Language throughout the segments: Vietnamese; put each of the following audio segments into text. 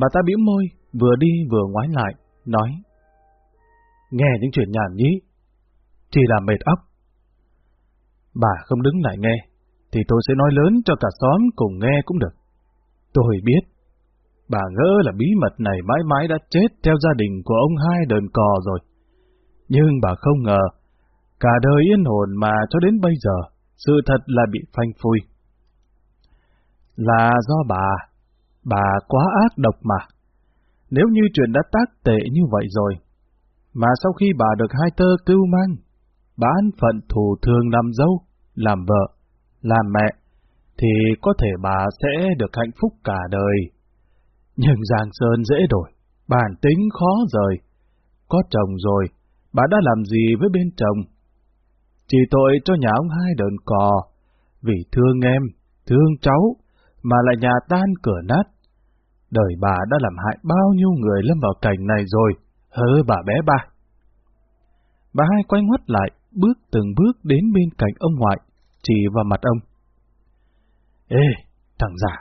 Bà ta bĩu môi, vừa đi vừa ngoái lại, nói. Nghe những chuyện nhảm nhí, chỉ là mệt óc. Bà không đứng lại nghe, thì tôi sẽ nói lớn cho cả xóm cùng nghe cũng được. Tôi biết, bà ngỡ là bí mật này mãi mãi đã chết theo gia đình của ông hai đờn cò rồi. Nhưng bà không ngờ, cả đời yên hồn mà cho đến bây giờ, sự thật là bị phanh phui. Là do bà, bà quá ác độc mà. Nếu như chuyện đã tác tệ như vậy rồi, mà sau khi bà được hai tơ cưu mang, bán phận thù thường làm dâu, làm vợ, làm mẹ, thì có thể bà sẽ được hạnh phúc cả đời. Nhưng Giang Sơn dễ đổi, bản tính khó rời. Có chồng rồi, bà đã làm gì với bên chồng? Chỉ tội cho nhà ông hai đờn cò, vì thương em, thương cháu, mà lại nhà tan cửa nát. Đời bà đã làm hại bao nhiêu người lâm vào cảnh này rồi, hơ bà bé ba. Bà hai quay ngoắt lại, bước từng bước đến bên cạnh ông ngoại, chỉ vào mặt ông. Ê, thằng già,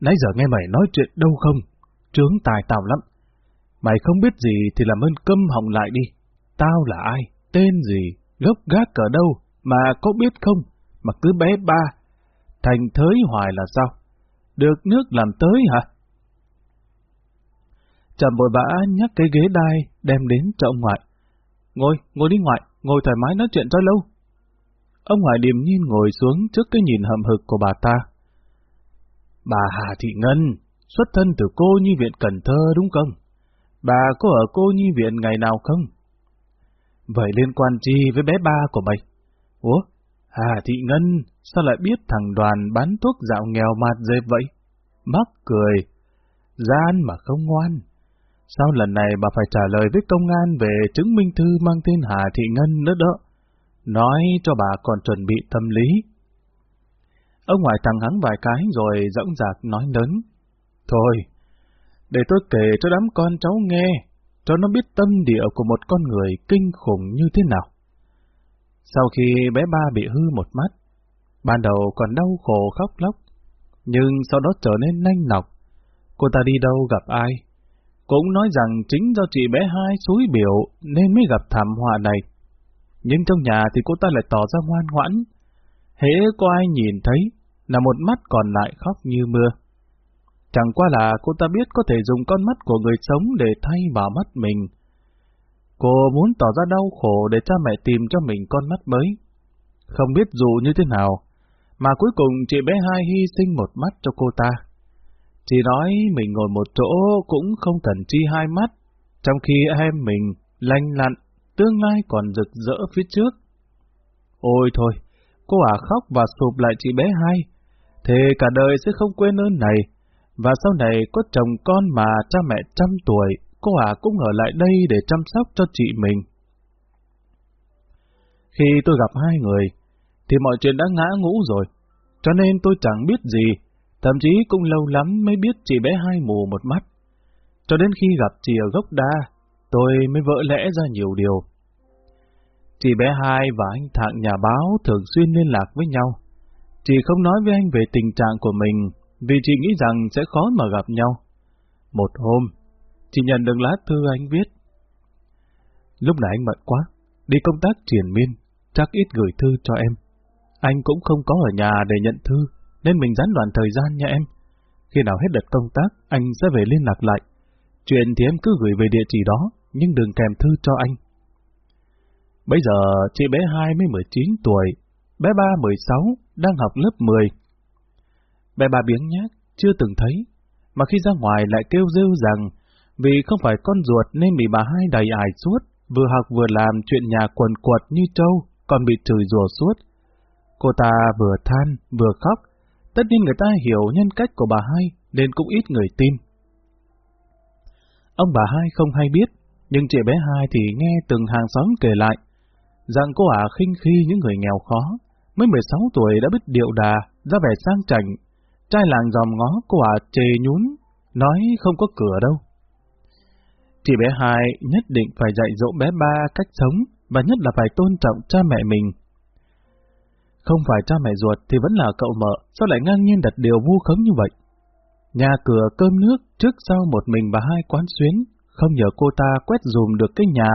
nãy giờ nghe mày nói chuyện đâu không? Trướng tài tào lắm. Mày không biết gì thì làm ơn câm họng lại đi. Tao là ai? Tên gì? Gốc gác ở đâu? Mà có biết không? Mà cứ bé ba. Thành thới hoài là sao? Được nước làm tới hả? Trầm vội vã nhắc cái ghế đai đem đến cho ông ngoại. Ngồi, ngồi đi ngoại, ngồi thoải mái nói chuyện cho lâu. Ông ngoại điềm nhiên ngồi xuống trước cái nhìn hậm hực của bà ta. Bà Hà Thị Ngân, xuất thân từ cô nhi viện Cần Thơ đúng không? Bà có ở cô nhi viện ngày nào không? Vậy liên quan chi với bé ba của mày? Ủa, Hà Thị Ngân, sao lại biết thằng đoàn bán thuốc dạo nghèo mạt dẹp vậy? Mắc cười, gian mà không ngoan. Sao lần này bà phải trả lời với công an về chứng minh thư mang tên Hà Thị Ngân nữa đó? Nói cho bà còn chuẩn bị tâm lý. Ông ngoại thằng hắn vài cái rồi dõng dạc nói lớn. Thôi, để tôi kể cho đám con cháu nghe, cho nó biết tâm địa của một con người kinh khủng như thế nào. Sau khi bé ba bị hư một mắt, ban đầu còn đau khổ khóc lóc, nhưng sau đó trở nên nanh nọc. Cô ta đi đâu gặp ai? Cũng nói rằng chính do chị bé hai suối biểu nên mới gặp thảm họa này. Nhưng trong nhà thì cô ta lại tỏ ra ngoan ngoãn. Hễ có ai nhìn thấy, là một mắt còn lại khóc như mưa. Chẳng qua là cô ta biết có thể dùng con mắt của người sống để thay vào mắt mình. Cô muốn tỏ ra đau khổ để cha mẹ tìm cho mình con mắt mới. Không biết dù như thế nào, mà cuối cùng chị bé hai hy sinh một mắt cho cô ta. Chị nói mình ngồi một chỗ cũng không cần chi hai mắt, trong khi em mình lanh lặn, tương lai còn rực rỡ phía trước. Ôi thôi, cô à khóc và sụp lại chị bé hai, thế cả đời sẽ không quên ơn này, và sau này có chồng con mà cha mẹ trăm tuổi, cô à cũng ở lại đây để chăm sóc cho chị mình. Khi tôi gặp hai người, thì mọi chuyện đã ngã ngũ rồi, cho nên tôi chẳng biết gì, thậm chí cũng lâu lắm mới biết chị bé hai mù một mắt. Cho đến khi gặp chị ở gốc đa, tôi mới vỡ lẽ ra nhiều điều. Chị bé hai và anh Thạng nhà báo thường xuyên liên lạc với nhau. Chị không nói với anh về tình trạng của mình, vì chị nghĩ rằng sẽ khó mà gặp nhau. Một hôm, chị nhận được lá thư anh viết. Lúc này anh bận quá, đi công tác triển miên, chắc ít gửi thư cho em. Anh cũng không có ở nhà để nhận thư, nên mình gián đoạn thời gian nha em. Khi nào hết đợt công tác, anh sẽ về liên lạc lại. Chuyện thì em cứ gửi về địa chỉ đó, nhưng đừng kèm thư cho anh. Bây giờ chị bé 2 mới 19 tuổi, bé 3 16, đang học lớp 10. Bé ba biếng nhác, chưa từng thấy, mà khi ra ngoài lại kêu rêu rằng vì không phải con ruột nên bị bà hai đầy ải suốt, vừa học vừa làm chuyện nhà quần quật như trâu, còn bị chửi rủa suốt. Cô ta vừa than, vừa khóc, tất nhiên người ta hiểu nhân cách của bà hai, nên cũng ít người tin. Ông bà hai không hay biết, nhưng chị bé hai thì nghe từng hàng xóm kể lại, rằng cô ả khinh khi những người nghèo khó, mới 16 tuổi đã biết điệu đà, ra vẻ sang chảnh, trai làng dòm ngó cô ả chề nhún, nói không có cửa đâu. Chị bé hai nhất định phải dạy dỗ bé ba cách sống, và nhất là phải tôn trọng cha mẹ mình. Không phải cha mẹ ruột thì vẫn là cậu mợ, sao lại ngang nhiên đặt điều vu khống như vậy? Nhà cửa cơm nước trước sau một mình và hai quán xuyến, không nhờ cô ta quét dùm được cái nhà,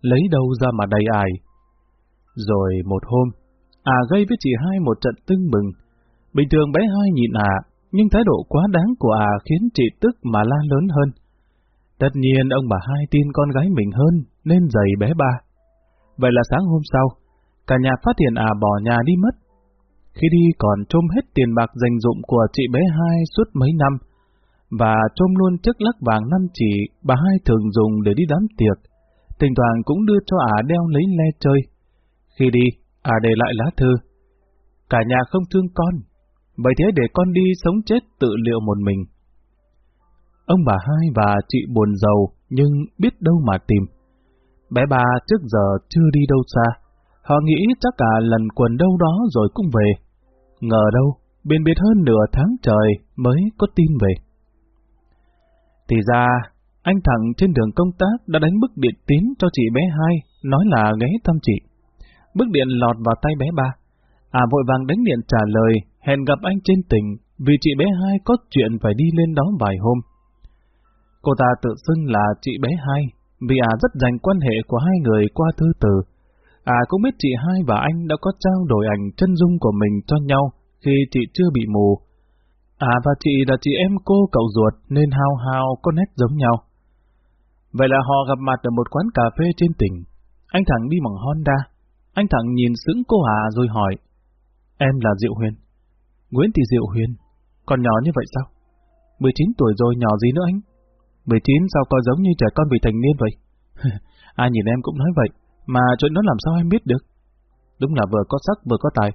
lấy đâu ra mà đầy ải. Rồi một hôm, à gây với chị hai một trận tưng bừng. Bình thường bé hai nhịn à, nhưng thái độ quá đáng của à khiến chị tức mà la lớn hơn. Tất nhiên ông bà hai tin con gái mình hơn, nên giày bé ba. Vậy là sáng hôm sau, cả nhà phát hiện à bỏ nhà đi mất. Khi đi còn trôm hết tiền bạc dành dụng của chị bé hai suốt mấy năm, và trôm luôn chiếc lắc vàng năm chỉ bà hai thường dùng để đi đám tiệc. Thỉnh thoảng cũng đưa cho ả đeo lấy le chơi. Khi đi, ả để lại lá thư. Cả nhà không thương con, vậy thế để con đi sống chết tự liệu một mình. Ông bà hai và chị buồn giàu, nhưng biết đâu mà tìm. Bé ba trước giờ chưa đi đâu xa, họ nghĩ chắc cả lần quần đâu đó rồi cũng về. Ngờ đâu, biên biệt hơn nửa tháng trời mới có tin về. Thì ra, anh thẳng trên đường công tác đã đánh bức điện tín cho chị bé hai, nói là ghé thăm chị. Bức điện lọt vào tay bé ba. À vội vàng đánh điện trả lời, hẹn gặp anh trên tỉnh, vì chị bé hai có chuyện phải đi lên đó vài hôm. Cô ta tự xưng là chị bé hai, vì à rất dành quan hệ của hai người qua thư từ. À cũng biết chị hai và anh đã có trao đổi ảnh chân dung của mình cho nhau khi chị chưa bị mù. À và chị là chị em cô cậu ruột nên hao hao có nét giống nhau. Vậy là họ gặp mặt ở một quán cà phê trên tỉnh. Anh Thẳng đi bằng Honda. Anh Thẳng nhìn sững cô Hà rồi hỏi. Em là Diệu Huyền. Nguyễn Thị Diệu Huyền. Còn nhỏ như vậy sao? 19 tuổi rồi nhỏ gì nữa anh? 19 sao có giống như trẻ con vị thành niên vậy? Ai à, nhìn em cũng nói vậy, mà chuyện đó làm sao em biết được? Đúng là vừa có sắc vừa có tài.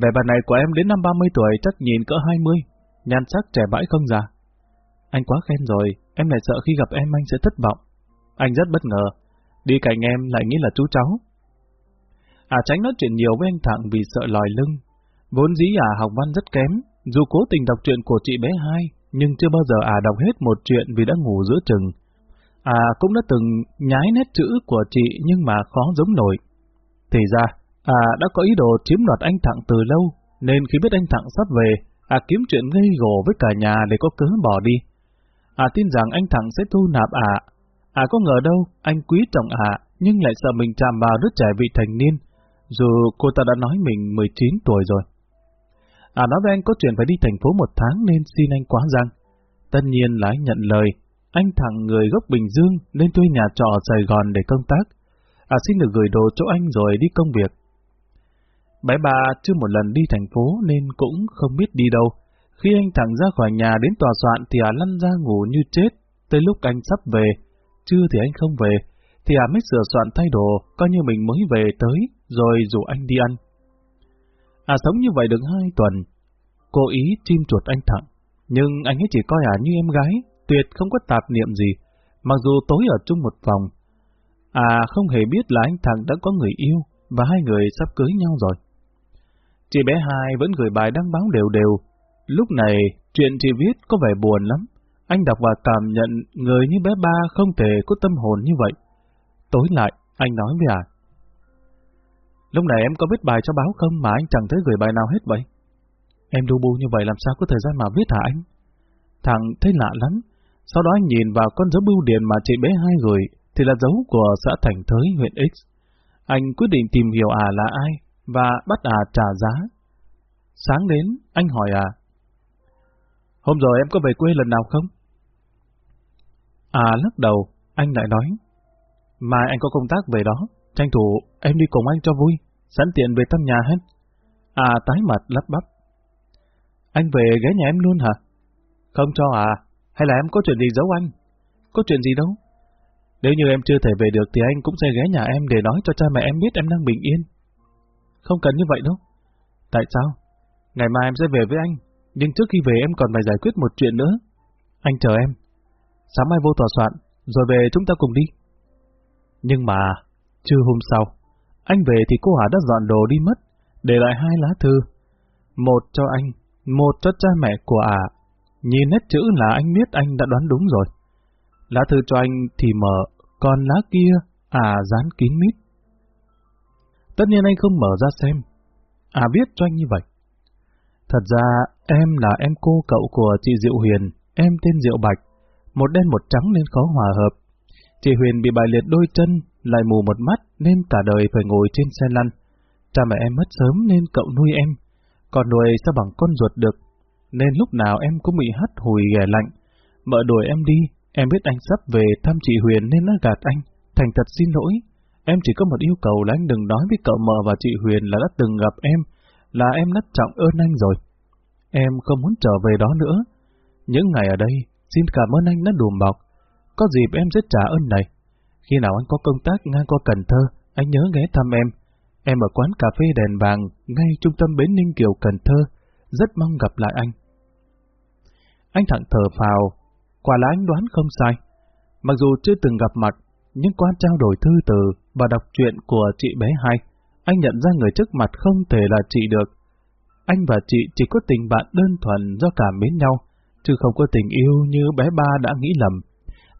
Vẻ bà này của em đến năm 30 tuổi chắc nhìn cỡ 20, nhan sắc trẻ bãi không già. Anh quá khen rồi, em lại sợ khi gặp em anh sẽ thất vọng. Anh rất bất ngờ, đi cạnh em lại nghĩ là chú cháu. À tránh nói chuyện nhiều với anh Thạng vì sợ lòi lưng. Vốn dĩ à học văn rất kém, dù cố tình đọc chuyện của chị bé hai, nhưng chưa bao giờ à đọc hết một chuyện vì đã ngủ giữa chừng. À cũng đã từng nhái nét chữ của chị nhưng mà khó giống nổi. Thì ra, à đã có ý đồ chiếm đoạt anh Thặng từ lâu, nên khi biết anh Thặng sắp về, à kiếm chuyện gây gổ với cả nhà để có cớ bỏ đi. À tin rằng anh Thặng sẽ thu nạp à. À có ngờ đâu, anh quý trọng à, nhưng lại sợ mình chạm vào đứa trẻ vị thành niên, dù cô ta đã nói mình 19 tuổi rồi. À nói với anh có chuyện phải đi thành phố một tháng nên xin anh quá răng. Tất nhiên là anh nhận lời, anh thẳng người gốc Bình Dương nên thuê nhà trọ ở Sài Gòn để công tác. À xin được gửi đồ cho anh rồi đi công việc. Bé bà chưa một lần đi thành phố nên cũng không biết đi đâu. Khi anh thẳng ra khỏi nhà đến tòa soạn thì à lăn ra ngủ như chết. Tới lúc anh sắp về, chưa thì anh không về, thì à mới sửa soạn thay đồ, coi như mình mới về tới, rồi rủ anh đi ăn. À sống như vậy được hai tuần. Cô ý chim chuột anh thẳng, nhưng anh ấy chỉ coi à như em gái, tuyệt không có tạp niệm gì, mặc dù tối ở chung một phòng. À không hề biết là anh thằng đã có người yêu, và hai người sắp cưới nhau rồi. Chị bé hai vẫn gửi bài đăng báo đều đều. Lúc này, chuyện chị viết có vẻ buồn lắm. Anh đọc và cảm nhận người như bé ba không thể có tâm hồn như vậy. Tối lại, anh nói với à. Lúc này em có viết bài cho báo không mà anh chẳng thấy gửi bài nào hết vậy? Em đu bu như vậy làm sao có thời gian mà viết hả anh? Thằng thấy lạ lắm. Sau đó anh nhìn vào con dấu bưu điện mà chị bé hai gửi, thì là dấu của xã Thành Thới, huyện X. Anh quyết định tìm hiểu à là ai, và bắt à trả giá. Sáng đến, anh hỏi à. Hôm rồi em có về quê lần nào không? À lắc đầu, anh lại nói. Mai anh có công tác về đó, tranh thủ em đi cùng anh cho vui, sẵn tiện về thăm nhà hết. À tái mặt lắp bắp. Anh về ghé nhà em luôn hả? Không cho à, hay là em có chuyện gì giấu anh? Có chuyện gì đâu. Nếu như em chưa thể về được thì anh cũng sẽ ghé nhà em để nói cho cha mẹ em biết em đang bình yên. Không cần như vậy đâu. Tại sao? Ngày mai em sẽ về với anh, nhưng trước khi về em còn phải giải quyết một chuyện nữa. Anh chờ em. Sáng mai vô tòa soạn, rồi về chúng ta cùng đi. Nhưng mà, trưa hôm sau, anh về thì cô Hà đã dọn đồ đi mất, để lại hai lá thư. Một cho anh, một cho cha mẹ của ả. À. Nhìn nét chữ là anh biết anh đã đoán đúng rồi. Lá thư cho anh thì mở, còn lá kia, à dán kín mít. Tất nhiên anh không mở ra xem. À biết cho anh như vậy. Thật ra, em là em cô cậu của chị Diệu Huyền, em tên Diệu Bạch, một đen một trắng nên khó hòa hợp. Chị Huyền bị bại liệt đôi chân, lại mù một mắt nên cả đời phải ngồi trên xe lăn. Cha mẹ em mất sớm nên cậu nuôi em, còn nuôi sao bằng con ruột được, nên lúc nào em cũng bị hắt hùi ghẻ lạnh. Mợ đuổi em đi, em biết anh sắp về thăm chị Huyền nên đã gạt anh, thành thật xin lỗi. Em chỉ có một yêu cầu là anh đừng nói với cậu mợ và chị Huyền là đã từng gặp em, là em rất trọng ơn anh rồi. Em không muốn trở về đó nữa. Những ngày ở đây, xin cảm ơn anh đã đùm bọc. Có dịp em sẽ trả ơn này. Khi nào anh có công tác ngang qua Cần Thơ, anh nhớ ghé thăm em. Em ở quán cà phê đèn vàng, ngay trung tâm Bến Ninh Kiều Cần Thơ. Rất mong gặp lại anh. Anh thẳng thở phào. Quả là anh đoán không sai. Mặc dù chưa từng gặp mặt, nhưng qua trao đổi thư từ và đọc truyện của chị bé hai, anh nhận ra người trước mặt không thể là chị được. Anh và chị chỉ có tình bạn đơn thuần do cảm mến nhau, chứ không có tình yêu như bé ba đã nghĩ lầm.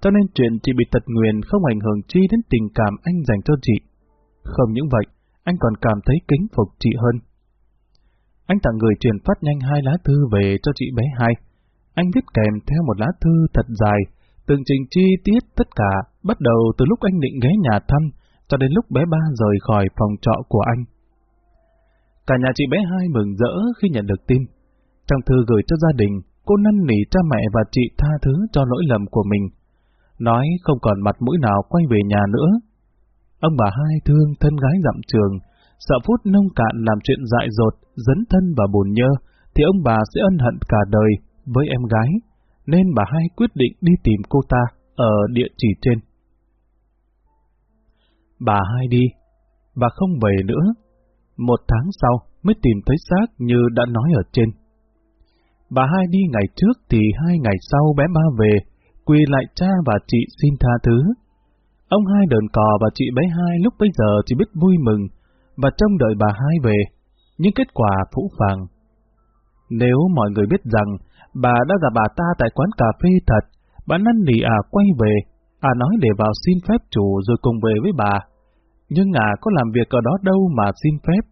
Cho nên chuyện chị bị tật nguyền không ảnh hưởng chi đến tình cảm anh dành cho chị. Không những vậy, anh còn cảm thấy kính phục chị hơn. Anh tặng người truyền phát nhanh hai lá thư về cho chị bé hai. Anh viết kèm theo một lá thư thật dài, từng trình chi tiết tất cả, bắt đầu từ lúc anh định ghé nhà thăm, cho đến lúc bé ba rời khỏi phòng trọ của anh. Cả nhà chị bé hai mừng rỡ khi nhận được tin. Trong thư gửi cho gia đình, cô năn nỉ cha mẹ và chị tha thứ cho lỗi lầm của mình. Nói không còn mặt mũi nào quay về nhà nữa. Ông bà hai thương thân gái dặm trường, sợ phút nông cạn làm chuyện dại dột, dấn thân và buồn nhơ, thì ông bà sẽ ân hận cả đời với em gái, nên bà hai quyết định đi tìm cô ta ở địa chỉ trên. Bà hai đi, và không về nữa. Một tháng sau mới tìm thấy xác như đã nói ở trên. Bà hai đi ngày trước thì hai ngày sau bé ba về, quỳ lại cha và chị xin tha thứ. Ông hai đờn cò và chị bé hai lúc bấy giờ chỉ biết vui mừng và trông đợi bà hai về, nhưng kết quả phũ phàng. Nếu mọi người biết rằng bà đã gặp bà ta tại quán cà phê thật, bà năn nỉ à quay về, à nói để vào xin phép chủ rồi cùng về với bà. Nhưng à có làm việc ở đó đâu mà xin phép.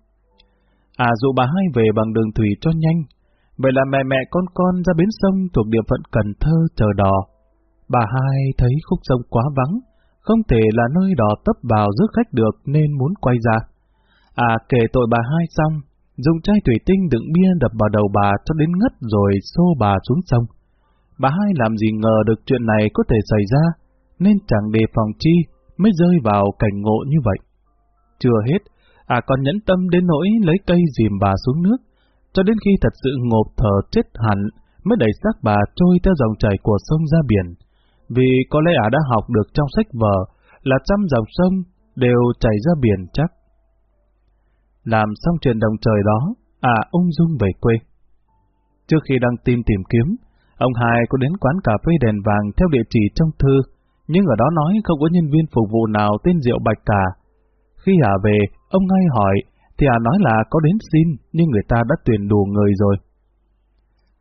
À dụ bà hai về bằng đường thủy cho nhanh, vậy là mẹ mẹ con con ra bến sông thuộc địa phận Cần Thơ chờ đò. Bà hai thấy khúc sông quá vắng, không thể là nơi đò tấp vào rước khách được nên muốn quay ra. À kể tội bà hai xong, dùng chai thủy tinh đựng bia đập vào đầu bà cho đến ngất rồi xô bà xuống sông. Bà hai làm gì ngờ được chuyện này có thể xảy ra, nên chẳng đề phòng chi mới rơi vào cảnh ngộ như vậy. Chưa hết, à còn nhẫn tâm đến nỗi lấy cây dìm bà xuống nước, cho đến khi thật sự ngộp thở chết hẳn mới đẩy xác bà trôi theo dòng chảy của sông ra biển. Vì có lẽ ả đã học được trong sách vở là trăm dòng sông đều chảy ra biển chắc. Làm xong chuyện đồng trời đó, à ung dung về quê. Trước khi đăng tin tìm kiếm, ông hai có đến quán cà phê đèn vàng theo địa chỉ trong thư, nhưng ở đó nói không có nhân viên phục vụ nào tên Diệu Bạch cả. Khi Hà về, ông ngay hỏi, thì Hà nói là có đến xin, nhưng người ta đã tuyển đủ người rồi.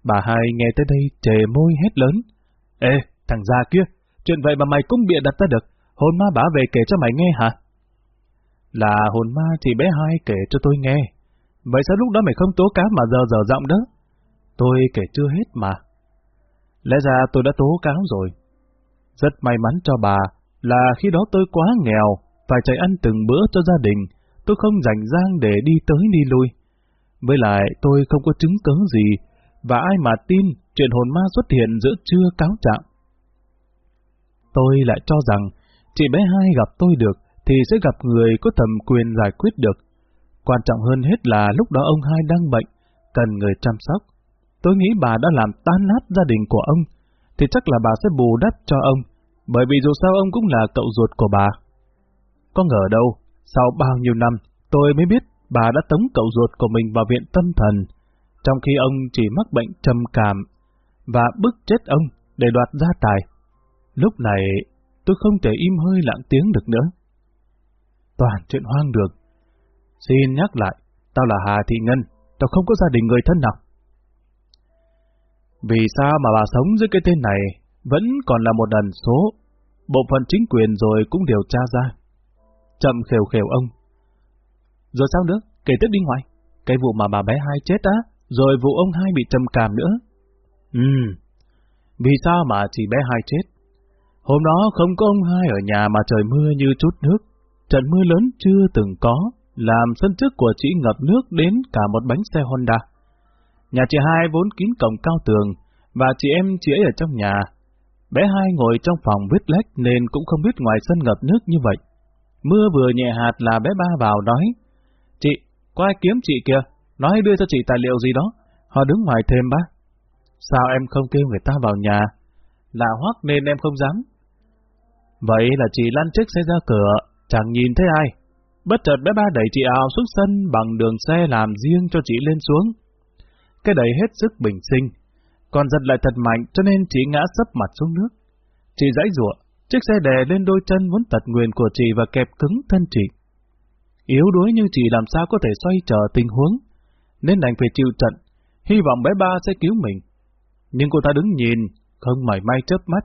Bà hai nghe tới đây chề môi hét lớn. Ê, thằng già kia, chuyện vậy mà mày cũng bịa đặt ta được, hồn ma bả về kể cho mày nghe hả? Là hồn ma chị bé hai kể cho tôi nghe. Vậy sao lúc đó mày không tố cáo mà giờ giờ giọng đó? Tôi kể chưa hết mà. Lẽ ra tôi đã tố cáo rồi. Rất may mắn cho bà là khi đó tôi quá nghèo, phải chạy ăn từng bữa cho gia đình, tôi không rảnh rang để đi tới đi lui. Với lại tôi không có chứng cứ gì, và ai mà tin chuyện hồn ma xuất hiện giữa trưa cáo trạng. Tôi lại cho rằng, chị bé hai gặp tôi được, thì sẽ gặp người có thẩm quyền giải quyết được. Quan trọng hơn hết là lúc đó ông hai đang bệnh, cần người chăm sóc. Tôi nghĩ bà đã làm tan nát gia đình của ông, thì chắc là bà sẽ bù đắp cho ông, bởi vì dù sao ông cũng là cậu ruột của bà. Có ngờ đâu, sau bao nhiêu năm, tôi mới biết bà đã tống cậu ruột của mình vào viện tâm thần, trong khi ông chỉ mắc bệnh trầm cảm và bức chết ông để đoạt gia tài. Lúc này, tôi không thể im hơi lặng tiếng được nữa. Toàn chuyện hoang đường. Xin nhắc lại, tao là Hà Thị Ngân, tao không có gia đình người thân nào. Vì sao mà bà sống dưới cái tên này vẫn còn là một ẩn số, bộ phận chính quyền rồi cũng điều tra ra. Chậm khều khều ông. Rồi sao nữa, kể tiếp đi ngoài. Cái vụ mà bà bé hai chết á, rồi vụ ông hai bị trầm cảm nữa. Ừ, Vì sao mà chị bé hai chết? Hôm đó không có ông hai ở nhà mà trời mưa như chút nước. Trận mưa lớn chưa từng có, làm sân trước của chị ngập nước đến cả một bánh xe Honda. Nhà chị hai vốn kín cổng cao tường, và chị em chị ấy ở trong nhà. Bé hai ngồi trong phòng viết lách nên cũng không biết ngoài sân ngập nước như vậy. Mưa vừa nhẹ hạt là bé ba vào nói, Chị, có ai kiếm chị kìa, nói đưa cho chị tài liệu gì đó. Họ đứng ngoài thêm bác. Sao em không kêu người ta vào nhà? Là hoắc nên em không dám. Vậy là chị lăn chiếc xe ra cửa, chẳng nhìn thấy ai. Bất chợt bé ba đẩy chị ào xuống sân bằng đường xe làm riêng cho chị lên xuống. Cái đẩy hết sức bình sinh, còn giật lại thật mạnh cho nên chị ngã sấp mặt xuống nước. Chị giãy giụa, chiếc xe đè lên đôi chân muốn tật nguyền của chị và kẹp cứng thân chị. Yếu đuối như chị làm sao có thể xoay trở tình huống, nên đành phải chịu trận, hy vọng bé ba sẽ cứu mình. Nhưng cô ta đứng nhìn, không mảy may chớp mắt,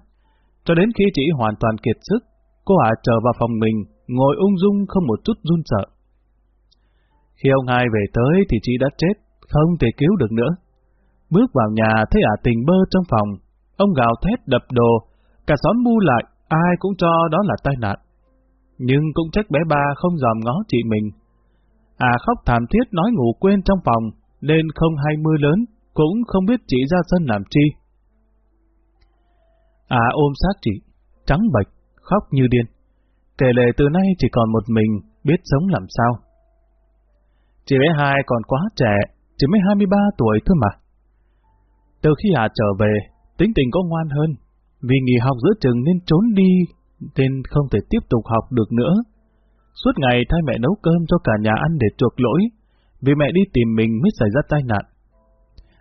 cho đến khi chị hoàn toàn kiệt sức, cô ả trở vào phòng mình, ngồi ung dung không một chút run sợ. Khi ông hai về tới thì chị đã chết, không thể cứu được nữa. Bước vào nhà thấy ả tình bơ trong phòng, ông gào thét đập đồ, cả xóm bu lại, ai cũng cho đó là tai nạn. Nhưng cũng trách bé ba không dòm ngó chị mình. À khóc thảm thiết nói ngủ quên trong phòng, nên không hay mưa lớn, cũng không biết chị ra sân làm chi. À ôm sát chị, trắng bệch, khóc như điên. Kể lệ từ nay chỉ còn một mình, biết sống làm sao. Chị bé hai còn quá trẻ, chỉ mới 23 tuổi thôi mà. Từ khi Hà trở về, tính tình có ngoan hơn, vì nghỉ học giữa trường nên trốn đi, nên không thể tiếp tục học được nữa. Suốt ngày thay mẹ nấu cơm cho cả nhà ăn để chuộc lỗi, vì mẹ đi tìm mình mới xảy ra tai nạn.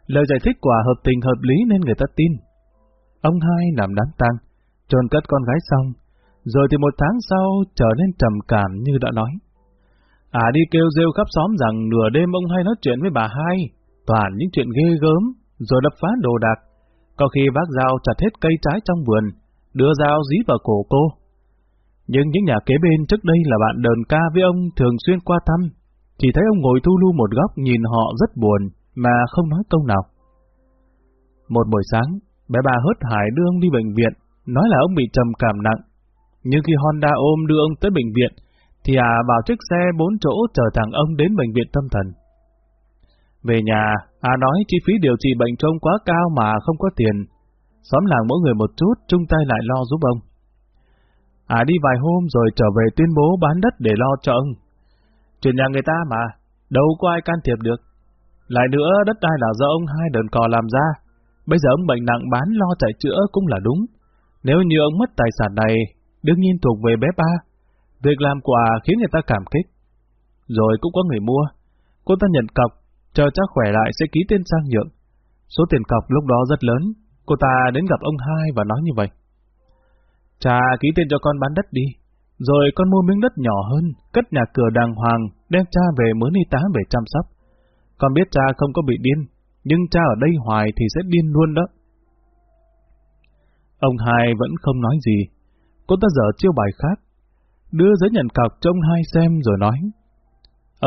Lời giải thích quả hợp tình hợp lý nên người ta tin. Ông hai làm đám tang, trồn cất con gái xong, rồi thì một tháng sau trở nên trầm cảm như đã nói. À đi kêu rêu khắp xóm rằng nửa đêm ông hay nói chuyện với bà hai, toàn những chuyện ghê gớm, rồi đập phá đồ đạc. Có khi bác dao chặt hết cây trái trong vườn, đưa dao dí vào cổ cô. Nhưng những nhà kế bên trước đây là bạn đờn ca với ông thường xuyên qua thăm, chỉ thấy ông ngồi thu lưu một góc nhìn họ rất buồn, mà không nói câu nào. Một buổi sáng, bé bà hớt hải đưa ông đi bệnh viện, nói là ông bị trầm cảm nặng. Nhưng khi Honda ôm đưa ông tới bệnh viện, thì à vào chiếc xe bốn chỗ chở thằng ông đến bệnh viện tâm thần. Về nhà, à nói chi phí điều trị bệnh trông quá cao mà không có tiền. Xóm làng mỗi người một chút, chung tay lại lo giúp ông. À đi vài hôm rồi trở về tuyên bố bán đất để lo cho ông. Chuyện nhà người ta mà, đâu có ai can thiệp được. Lại nữa, đất đai là do ông hai đờn cò làm ra. Bây giờ ông bệnh nặng bán lo chạy chữa cũng là đúng. Nếu như ông mất tài sản này, đương nhiên thuộc về bé ba. Việc làm quà khiến người ta cảm kích. Rồi cũng có người mua. Cô ta nhận cọc, chờ chắc khỏe lại sẽ ký tên sang nhượng. Số tiền cọc lúc đó rất lớn. Cô ta đến gặp ông hai và nói như vậy. Cha ký tên cho con bán đất đi. Rồi con mua miếng đất nhỏ hơn, cất nhà cửa đàng hoàng, đem cha về mướn y tá về chăm sóc. Con biết cha không có bị điên, nhưng cha ở đây hoài thì sẽ điên luôn đó. Ông hai vẫn không nói gì. Cô ta dở chiêu bài khác. Đưa giấy nhận cọc cho ông hai xem rồi nói.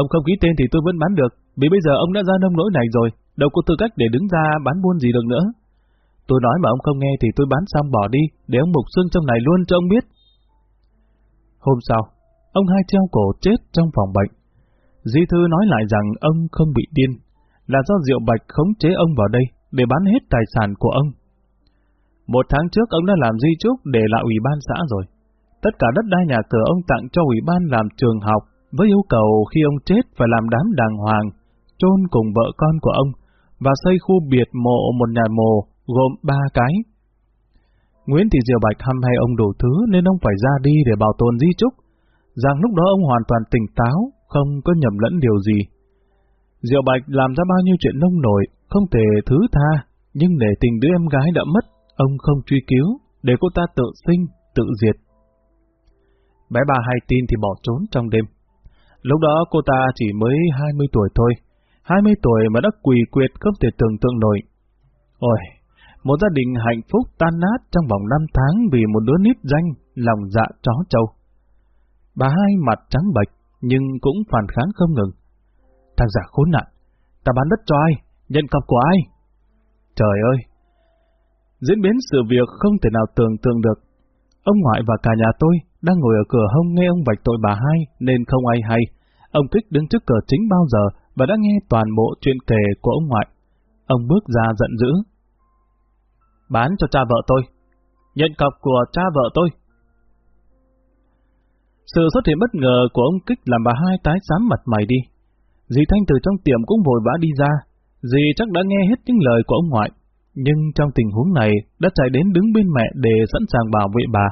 Ông không ký tên thì tôi vẫn bán được, vì bây giờ ông đã ra nông nỗi này rồi, đâu có tư cách để đứng ra bán buôn gì được nữa. Tôi nói mà ông không nghe thì tôi bán xong bỏ đi, để ông mục xương trong này luôn cho ông biết. Hôm sau, ông hai treo cổ chết trong phòng bệnh. Di Thư nói lại rằng ông không bị điên, là do rượu Bạch khống chế ông vào đây để bán hết tài sản của ông. Một tháng trước ông đã làm di trúc để lại ủy ban xã rồi. Tất cả đất đai nhà cửa ông tặng cho ủy ban làm trường học với yêu cầu khi ông chết phải làm đám đàng hoàng, chôn cùng vợ con của ông và xây khu biệt mộ một nhà mồ gồm ba cái. Nguyễn Thị Diệu Bạch hăm hay ông đủ thứ nên ông phải ra đi để bảo tồn di trúc. rằng lúc đó ông hoàn toàn tỉnh táo, không có nhầm lẫn điều gì. Diệu Bạch làm ra bao nhiêu chuyện nông nổi, không thể thứ tha, nhưng để tình đứa em gái đã mất, ông không truy cứu, để cô ta tự sinh, tự diệt. Bé bà hay tin thì bỏ trốn trong đêm. Lúc đó cô ta chỉ mới 20 tuổi thôi, 20 tuổi mà đã quỳ quyệt không thể tưởng tượng nổi. Ôi, một gia đình hạnh phúc tan nát trong vòng 5 tháng vì một đứa nít danh, lòng dạ chó trâu. Bà hai mặt trắng bệch, nhưng cũng phản kháng không ngừng. Thằng giả khốn nạn, ta bán đất cho ai, nhận cọc của ai? Trời ơi! Diễn biến sự việc không thể nào tưởng tượng được. Ông ngoại và cả nhà tôi đang ngồi ở cửa hông nghe ông vạch tội bà hai nên không ai hay. Ông Kích đứng trước cửa chính bao giờ và đã nghe toàn bộ chuyện kể của ông ngoại. Ông bước ra giận dữ. Bán cho cha vợ tôi. Nhận cọc của cha vợ tôi. Sự xuất hiện bất ngờ của ông Kích làm bà hai tái xám mặt mày đi. Dì Thanh từ trong tiệm cũng vội vã đi ra. Dì chắc đã nghe hết những lời của ông ngoại. Nhưng trong tình huống này đã chạy đến đứng bên mẹ để sẵn sàng bảo vệ bà.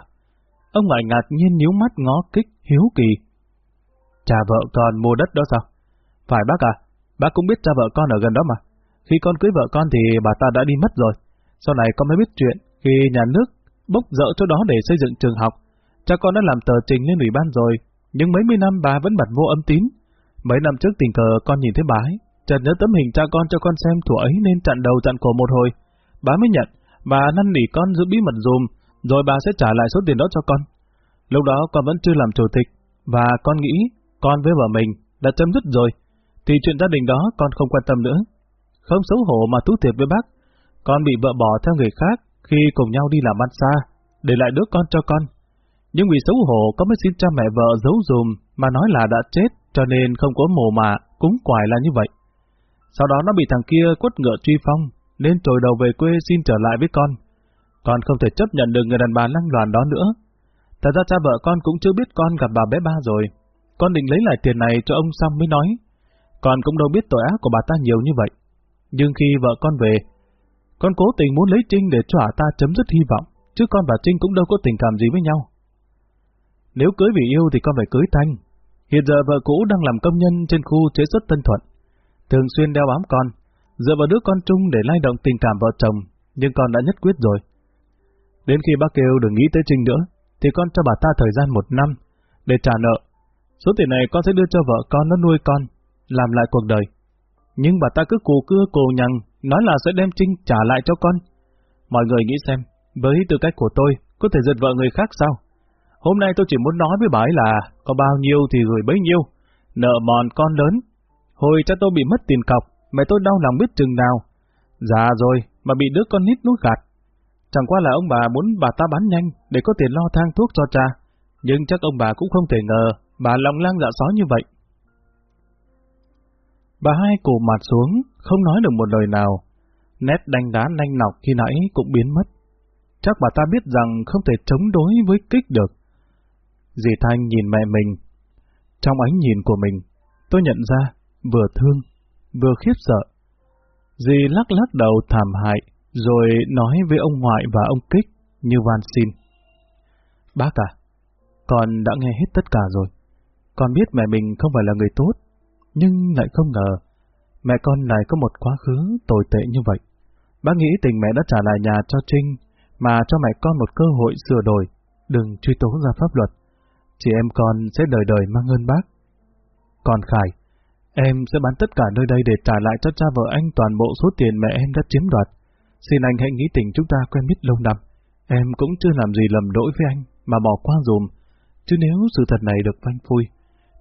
Ông ngoại ngạc nhiên nhíu mắt ngó Kích hiếu kỳ. Cha vợ con mua đất đó sao? Phải bác à, bác cũng biết cha vợ con ở gần đó mà. Khi con cưới vợ con thì bà ta đã đi mất rồi. Sau này con mới biết chuyện khi nhà nước bốc dỡ chỗ đó để xây dựng trường học. Cha con đã làm tờ trình lên ủy ban rồi, nhưng mấy mươi năm bà vẫn bật vô âm tín. Mấy năm trước tình cờ con nhìn thấy bà ấy, chợt nhớ tấm hình cha con cho con xem thủ ấy nên chặn đầu chặn cổ một hồi. Bà mới nhận, bà năn nỉ con giữ bí mật dùm, rồi bà sẽ trả lại số tiền đó cho con. Lúc đó con vẫn chưa làm chủ tịch, và con nghĩ con với vợ mình đã chấm dứt rồi, thì chuyện gia đình đó con không quan tâm nữa. Không xấu hổ mà thú thiệt với bác, con bị vợ bỏ theo người khác khi cùng nhau đi làm ăn xa, để lại đứa con cho con. Nhưng vì xấu hổ con mới xin cha mẹ vợ giấu dùm mà nói là đã chết cho nên không có mồ mạ, cúng quài là như vậy. Sau đó nó bị thằng kia quất ngựa truy phong, nên trồi đầu về quê xin trở lại với con. Con không thể chấp nhận được người đàn bà năng loạn đó nữa. Thật ra cha vợ con cũng chưa biết con gặp bà bé ba rồi. Con định lấy lại tiền này cho ông xong mới nói. Con cũng đâu biết tội ác của bà ta nhiều như vậy. Nhưng khi vợ con về, con cố tình muốn lấy Trinh để cho ta chấm dứt hy vọng, chứ con và Trinh cũng đâu có tình cảm gì với nhau. Nếu cưới vì yêu thì con phải cưới Thanh. Hiện giờ vợ cũ đang làm công nhân trên khu chế xuất Tân Thuận. Thường xuyên đeo bám con, dựa vào đứa con chung để lay động tình cảm vợ chồng, nhưng con đã nhất quyết rồi. Đến khi bác kêu đừng nghĩ tới Trinh nữa, thì con cho bà ta thời gian một năm để trả nợ. Số tiền này con sẽ đưa cho vợ con nó nuôi con, làm lại cuộc đời. Nhưng bà ta cứ cù cưa cù nhằng, nói là sẽ đem Trinh trả lại cho con. Mọi người nghĩ xem, với tư cách của tôi, có thể giật vợ người khác sao? Hôm nay tôi chỉ muốn nói với bà ấy là có bao nhiêu thì gửi bấy nhiêu, nợ mòn con lớn. Hồi cha tôi bị mất tiền cọc, mẹ tôi đau lòng biết chừng nào. Già rồi, mà bị đứa con nít nuốt gạt. Chẳng qua là ông bà muốn bà ta bán nhanh để có tiền lo thang thuốc cho cha. Nhưng chắc ông bà cũng không thể ngờ bà lòng lang dạ sói như vậy. Bà hai cụ mặt xuống, không nói được một lời nào. Nét đánh đá nanh nọc khi nãy cũng biến mất. Chắc bà ta biết rằng không thể chống đối với kích được. Dì Thanh nhìn mẹ mình. Trong ánh nhìn của mình, tôi nhận ra vừa thương, vừa khiếp sợ. Dì lắc lắc đầu thảm hại, rồi nói với ông ngoại và ông Kích như van xin. Bác à, con đã nghe hết tất cả rồi. Con biết mẹ mình không phải là người tốt, nhưng lại không ngờ mẹ con lại có một quá khứ tồi tệ như vậy. Bác nghĩ tình mẹ đã trả lại nhà cho Trinh, mà cho mẹ con một cơ hội sửa đổi, đừng truy tố ra pháp luật. Chị em con sẽ đời đời mang ơn bác. Còn Khải, em sẽ bán tất cả nơi đây để trả lại cho cha vợ anh toàn bộ số tiền mẹ em đã chiếm đoạt. Xin anh hãy nghĩ tình chúng ta quen biết lâu năm. Em cũng chưa làm gì lầm lỗi với anh, mà bỏ qua dùm. Chứ nếu sự thật này được phanh phui,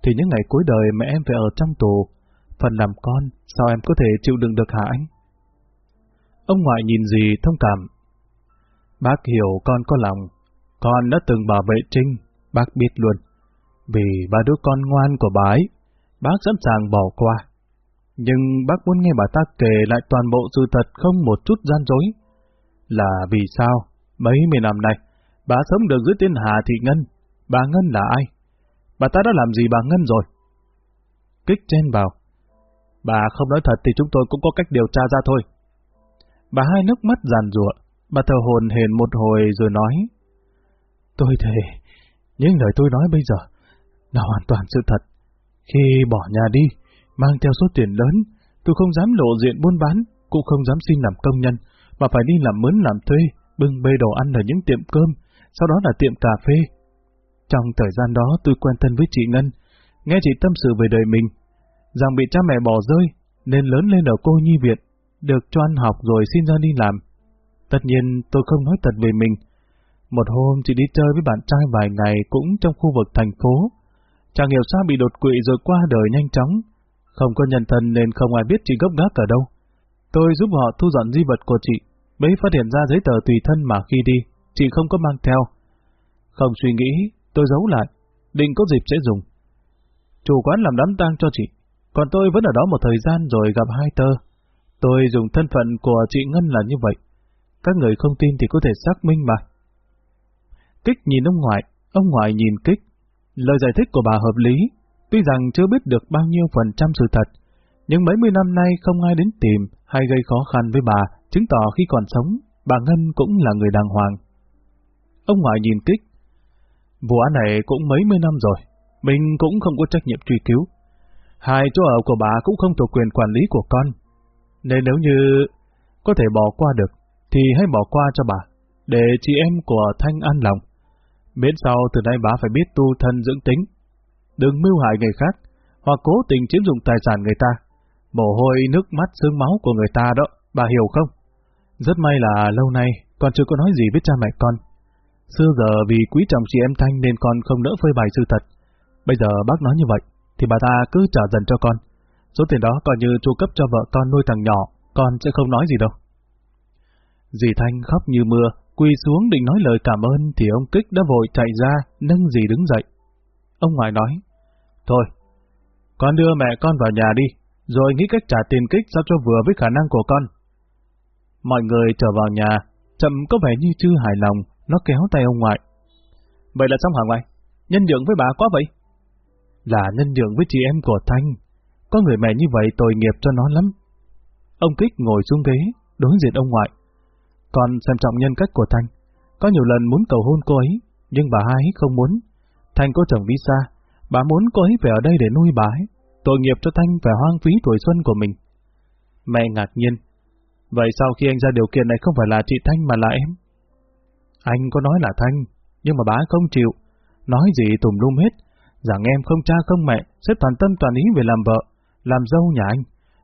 thì những ngày cuối đời mẹ em phải ở trong tù. Phần làm con, sao em có thể chịu đựng được hả anh? Ông ngoại nhìn gì thông cảm. Bác hiểu con có lòng. Con đã từng bảo vệ Trinh, bác biết luôn. Vì ba đứa con ngoan của bà ấy, bác sẵn sàng bỏ qua. Nhưng bác muốn nghe bà ta kể lại toàn bộ sự thật không một chút gian dối. Là vì sao? Mấy mươi năm nay, bà sống được dưới tên Hà Thị Ngân. Bà Ngân là ai? Bà ta đã làm gì bà Ngân rồi? Kích chen vào. Bà không nói thật thì chúng tôi cũng có cách điều tra ra thôi. Bà hai nước mắt giàn rụa, bà thờ hồn hền một hồi rồi nói. Tôi thề, những lời tôi nói bây giờ là hoàn toàn sự thật. Khi bỏ nhà đi, mang theo số tiền lớn, tôi không dám lộ diện buôn bán, cũng không dám xin làm công nhân, mà phải đi làm mướn làm thuê, bưng bê đồ ăn ở những tiệm cơm, sau đó là tiệm cà phê. Trong thời gian đó tôi quen thân với chị Ngân, nghe chị tâm sự về đời mình, rằng bị cha mẹ bỏ rơi, nên lớn lên ở cô nhi viện, được cho ăn học rồi xin ra đi làm. Tất nhiên tôi không nói thật về mình. Một hôm chị đi chơi với bạn trai vài ngày cũng trong khu vực thành phố. Chẳng hiểu sao bị đột quỵ rồi qua đời nhanh chóng. Không có nhân thân nên không ai biết chị gốc gác ở đâu. Tôi giúp họ thu dọn di vật của chị, mới phát hiện ra giấy tờ tùy thân mà khi đi, chị không có mang theo. Không suy nghĩ, tôi giấu lại, định có dịp sẽ dùng. Chủ quán làm đám tang cho chị, còn tôi vẫn ở đó một thời gian rồi gặp hai tơ. Tôi dùng thân phận của chị Ngân là như vậy. Các người không tin thì có thể xác minh mà. Kích nhìn ông ngoại, ông ngoại nhìn Kích. Lời giải thích của bà hợp lý, tuy rằng chưa biết được bao nhiêu phần trăm sự thật, nhưng mấy mươi năm nay không ai đến tìm hay gây khó khăn với bà, chứng tỏ khi còn sống, bà Ngân cũng là người đàng hoàng. Ông ngoại nhìn Kích. Vụ án này cũng mấy mươi năm rồi, mình cũng không có trách nhiệm truy cứu. Hai chỗ ở của bà cũng không thuộc quyền quản lý của con, nên nếu như có thể bỏ qua được, thì hãy bỏ qua cho bà, để chị em của Thanh an lòng. Miễn sau từ nay bà phải biết tu thân dưỡng tính, đừng mưu hại người khác, hoặc cố tình chiếm dụng tài sản người ta. Mồ hôi, nước mắt, xương máu của người ta đó, bà hiểu không? Rất may là lâu nay con chưa có nói gì với cha mẹ con. Xưa giờ vì quý trọng chị em Thanh nên con không nỡ phơi bày sự thật. Bây giờ bác nói như vậy, thì bà ta cứ trả dần cho con. Số tiền đó coi như chu cấp cho vợ con nuôi thằng nhỏ, con sẽ không nói gì đâu. Dì Thanh khóc như mưa, quỳ xuống định nói lời cảm ơn thì ông Kích đã vội chạy ra, nâng dì đứng dậy. Ông ngoại nói, Thôi, con đưa mẹ con vào nhà đi, rồi nghĩ cách trả tiền Kích sao cho vừa với khả năng của con. Mọi người trở vào nhà, chậm có vẻ như chưa hài lòng, nó kéo tay ông ngoại. Vậy là xong hả ngoại? Nhân nhượng với bà quá vậy? Là nhân nhượng với chị em của Thanh. Có người mẹ như vậy tội nghiệp cho nó lắm. Ông Kích ngồi xuống ghế, đối diện ông ngoại. Còn xem trọng nhân cách của Thanh. Có nhiều lần muốn cầu hôn cô ấy, nhưng bà hai không muốn. Thanh có chồng visa, bà muốn cô ấy về ở đây để nuôi bà ấy. Tội nghiệp cho Thanh và hoang phí tuổi xuân của mình. Mẹ ngạc nhiên. Vậy sau khi anh ra điều kiện này không phải là chị Thanh mà là em? Anh có nói là Thanh, nhưng mà bà không chịu. Nói gì tùm lum hết, rằng em không cha không mẹ, sẽ toàn tâm toàn ý về làm vợ, làm dâu nhà anh.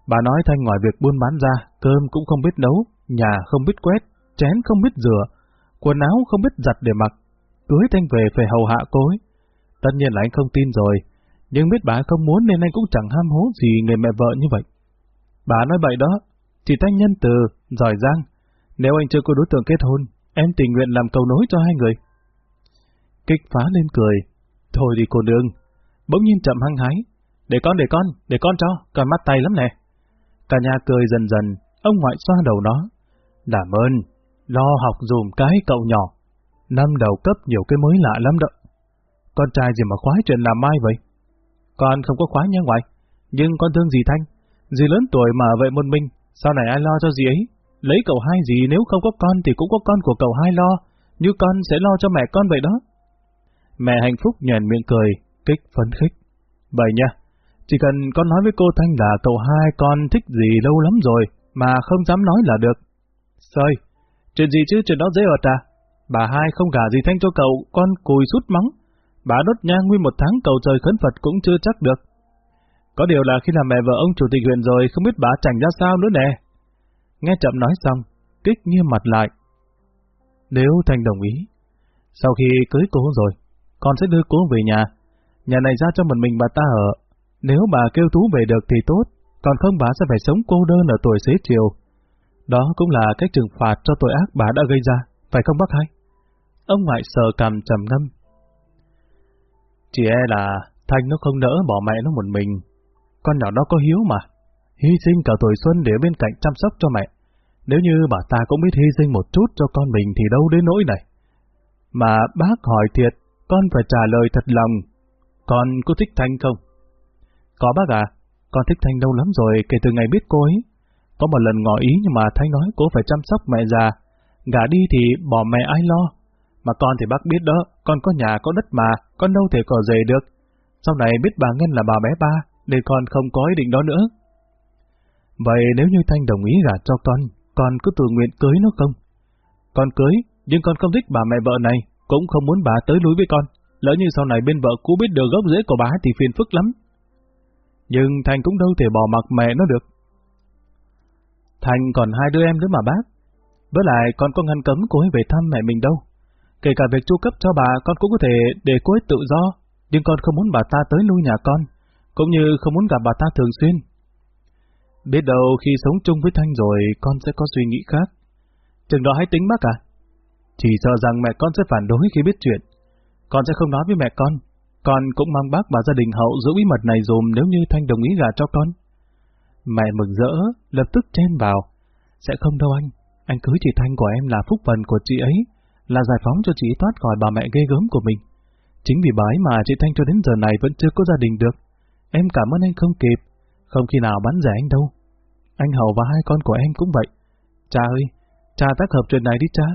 Bà nói Thanh ngoài việc buôn bán ra, cơm cũng không biết nấu, nhà không biết quét, chén không biết rửa, quần áo không biết giặt để mặc. Cưới Thanh về phải hầu hạ cô ấy. Tất nhiên là anh không tin rồi, nhưng biết bà không muốn nên anh cũng chẳng ham hố gì người mẹ vợ như vậy. Bà nói vậy đó, chỉ Thanh nhân từ, giỏi giang. Nếu anh chưa có đối tượng kết hôn, em tình nguyện làm cầu nối cho hai người. Kích phá lên cười. Thôi đi cô nương. Bỗng nhiên chậm hăng hái. Để con, để con, để con cho, còn mắt tay lắm nè. Cả nhà cười dần dần, ông ngoại xoa đầu nó. Đảm ơn, lo học dùm cái cậu nhỏ. Năm đầu cấp nhiều cái mới lạ lắm đó. Con trai gì mà khoái chuyện làm mai vậy? Con không có khoái nha ngoại, nhưng con thương dì Thanh. Dì lớn tuổi mà vậy một mình, sau này ai lo cho dì ấy? Lấy cậu hai gì nếu không có con thì cũng có con của cậu hai lo, như con sẽ lo cho mẹ con vậy đó. Mẹ hạnh phúc nhàn miệng cười, kích phấn khích. Vậy nha, chỉ cần con nói với cô Thanh là cậu hai con thích gì lâu lắm rồi, mà không dám nói là được. Sơi, chuyện gì chứ chuyện đó dễ ọt à? Bà hai không gả gì Thanh cho cậu, con cùi sút mắng. Bà đốt nhang nguyên một tháng cầu trời khấn Phật cũng chưa chắc được. Có điều là khi làm mẹ vợ ông chủ tịch huyện rồi không biết bà chảnh ra sao nữa nè. Nghe chậm nói xong, kích nghiêm mặt lại. Nếu Thanh đồng ý, sau khi cưới cô rồi, con sẽ đưa cô về nhà. Nhà này ra cho một mình bà ta ở. Nếu bà kêu Tú về được thì tốt, còn không bà sẽ phải sống cô đơn ở tuổi xế chiều. Đó cũng là cách trừng phạt cho tội ác bà đã gây ra, phải không bác hai? Ông ngoại sờ cầm trầm ngâm. Chỉ e là Thanh nó không nỡ bỏ mẹ nó một mình. Con nhỏ nó có hiếu mà. Hy sinh cả tuổi xuân để bên cạnh chăm sóc cho mẹ. Nếu như bà ta cũng biết hy sinh một chút cho con mình thì đâu đến nỗi này. Mà bác hỏi thiệt, con phải trả lời thật lòng. Con có thích Thanh không? Có bác à, con thích Thanh lâu lắm rồi kể từ ngày biết cô ấy. Có một lần ngỏ ý nhưng mà Thanh nói cô phải chăm sóc mẹ già. Gả đi thì bỏ mẹ ai lo. Mà con thì bác biết đó, con có nhà có đất mà, con đâu thể cỏ dề được. Sau này biết bà Ngân là bà bé ba, nên con không có ý định đó nữa. Vậy nếu như Thanh đồng ý gả cho con, con cứ tự nguyện cưới nó không? Con cưới, nhưng con không thích bà mẹ vợ này, cũng không muốn bà tới núi với con. Lỡ như sau này bên vợ cũ biết được gốc rễ của bà thì phiền phức lắm. Nhưng Thành cũng đâu thể bỏ mặc mẹ nó được. Thành còn hai đứa em nữa mà bác. Với lại con có ngăn cấm cô ấy về thăm mẹ mình đâu. Kể cả việc chu cấp cho bà con cũng có thể để cô ấy tự do, nhưng con không muốn bà ta tới nuôi nhà con, cũng như không muốn gặp bà ta thường xuyên. Biết đâu khi sống chung với Thanh rồi con sẽ có suy nghĩ khác. Chừng đó hãy tính bác à? Chỉ sợ rằng mẹ con sẽ phản đối khi biết chuyện. Con sẽ không nói với mẹ con. Con cũng mong bác và gia đình hậu giữ bí mật này dùm nếu như Thanh đồng ý gả cho con. Mẹ mừng rỡ, lập tức chen vào. Sẽ không đâu anh. Anh cưới chị Thanh của em là phúc phần của chị ấy, là giải phóng cho chị thoát khỏi bà mẹ ghê gớm của mình. Chính vì bái mà chị Thanh cho đến giờ này vẫn chưa có gia đình được. Em cảm ơn anh không kịp, không khi nào bắn rẻ anh đâu. Anh Hậu và hai con của em cũng vậy. Cha ơi, cha tác hợp chuyện này đi cha.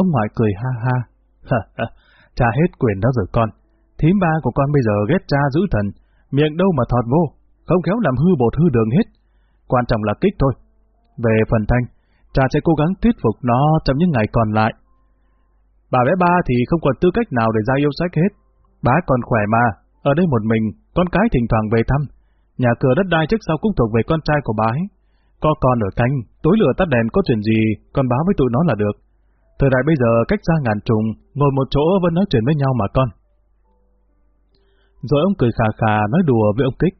Ông ngoại cười ha ha. cha hết quyền đó rồi con. Thím ba của con bây giờ ghét cha giữ thần, miệng đâu mà thọt vô, không khéo làm hư bột hư đường hết. Quan trọng là kích thôi. Về phần thanh, cha sẽ cố gắng thuyết phục nó trong những ngày còn lại. Bà bé ba thì không còn tư cách nào để ra yêu sách hết. Bá còn khỏe mà, ở đây một mình, con cái thỉnh thoảng về thăm. Nhà cửa đất đai trước sau cũng thuộc về con trai của bá ấy. Có con ở canh, tối lửa tắt đèn có chuyện gì, con báo với tụi nó là được. Thời đại bây giờ cách xa ngàn trùng, ngồi một chỗ vẫn nói chuyện với nhau mà con. Rồi ông cười khà khà nói đùa với ông Kích.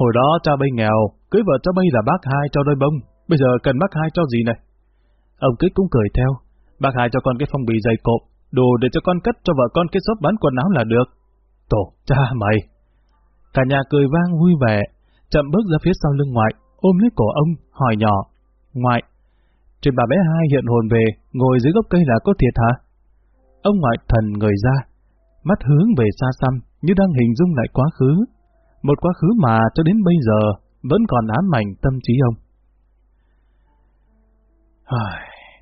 Hồi đó cha bây nghèo, cưới vợ cho bây là bác hai cho đôi bông, bây giờ cần bác hai cho gì này? Ông Kích cũng cười theo, bác hai cho con cái phong bì dày cộp, đồ để cho con cất cho vợ con cái shop bán quần áo là được. Tổ, cha mày! Cả nhà cười vang vui vẻ, chậm bước ra phía sau lưng ngoại, ôm lấy cổ ông, hỏi nhỏ. Ngoại, trên bà bé hai hiện hồn về, ngồi dưới gốc cây là có thiệt hả? Ông ngoại thần người ra, mắt hướng về xa xăm, như đang hình dung lại quá khứ. Một quá khứ mà cho đến bây giờ vẫn còn ám ảnh tâm trí ông.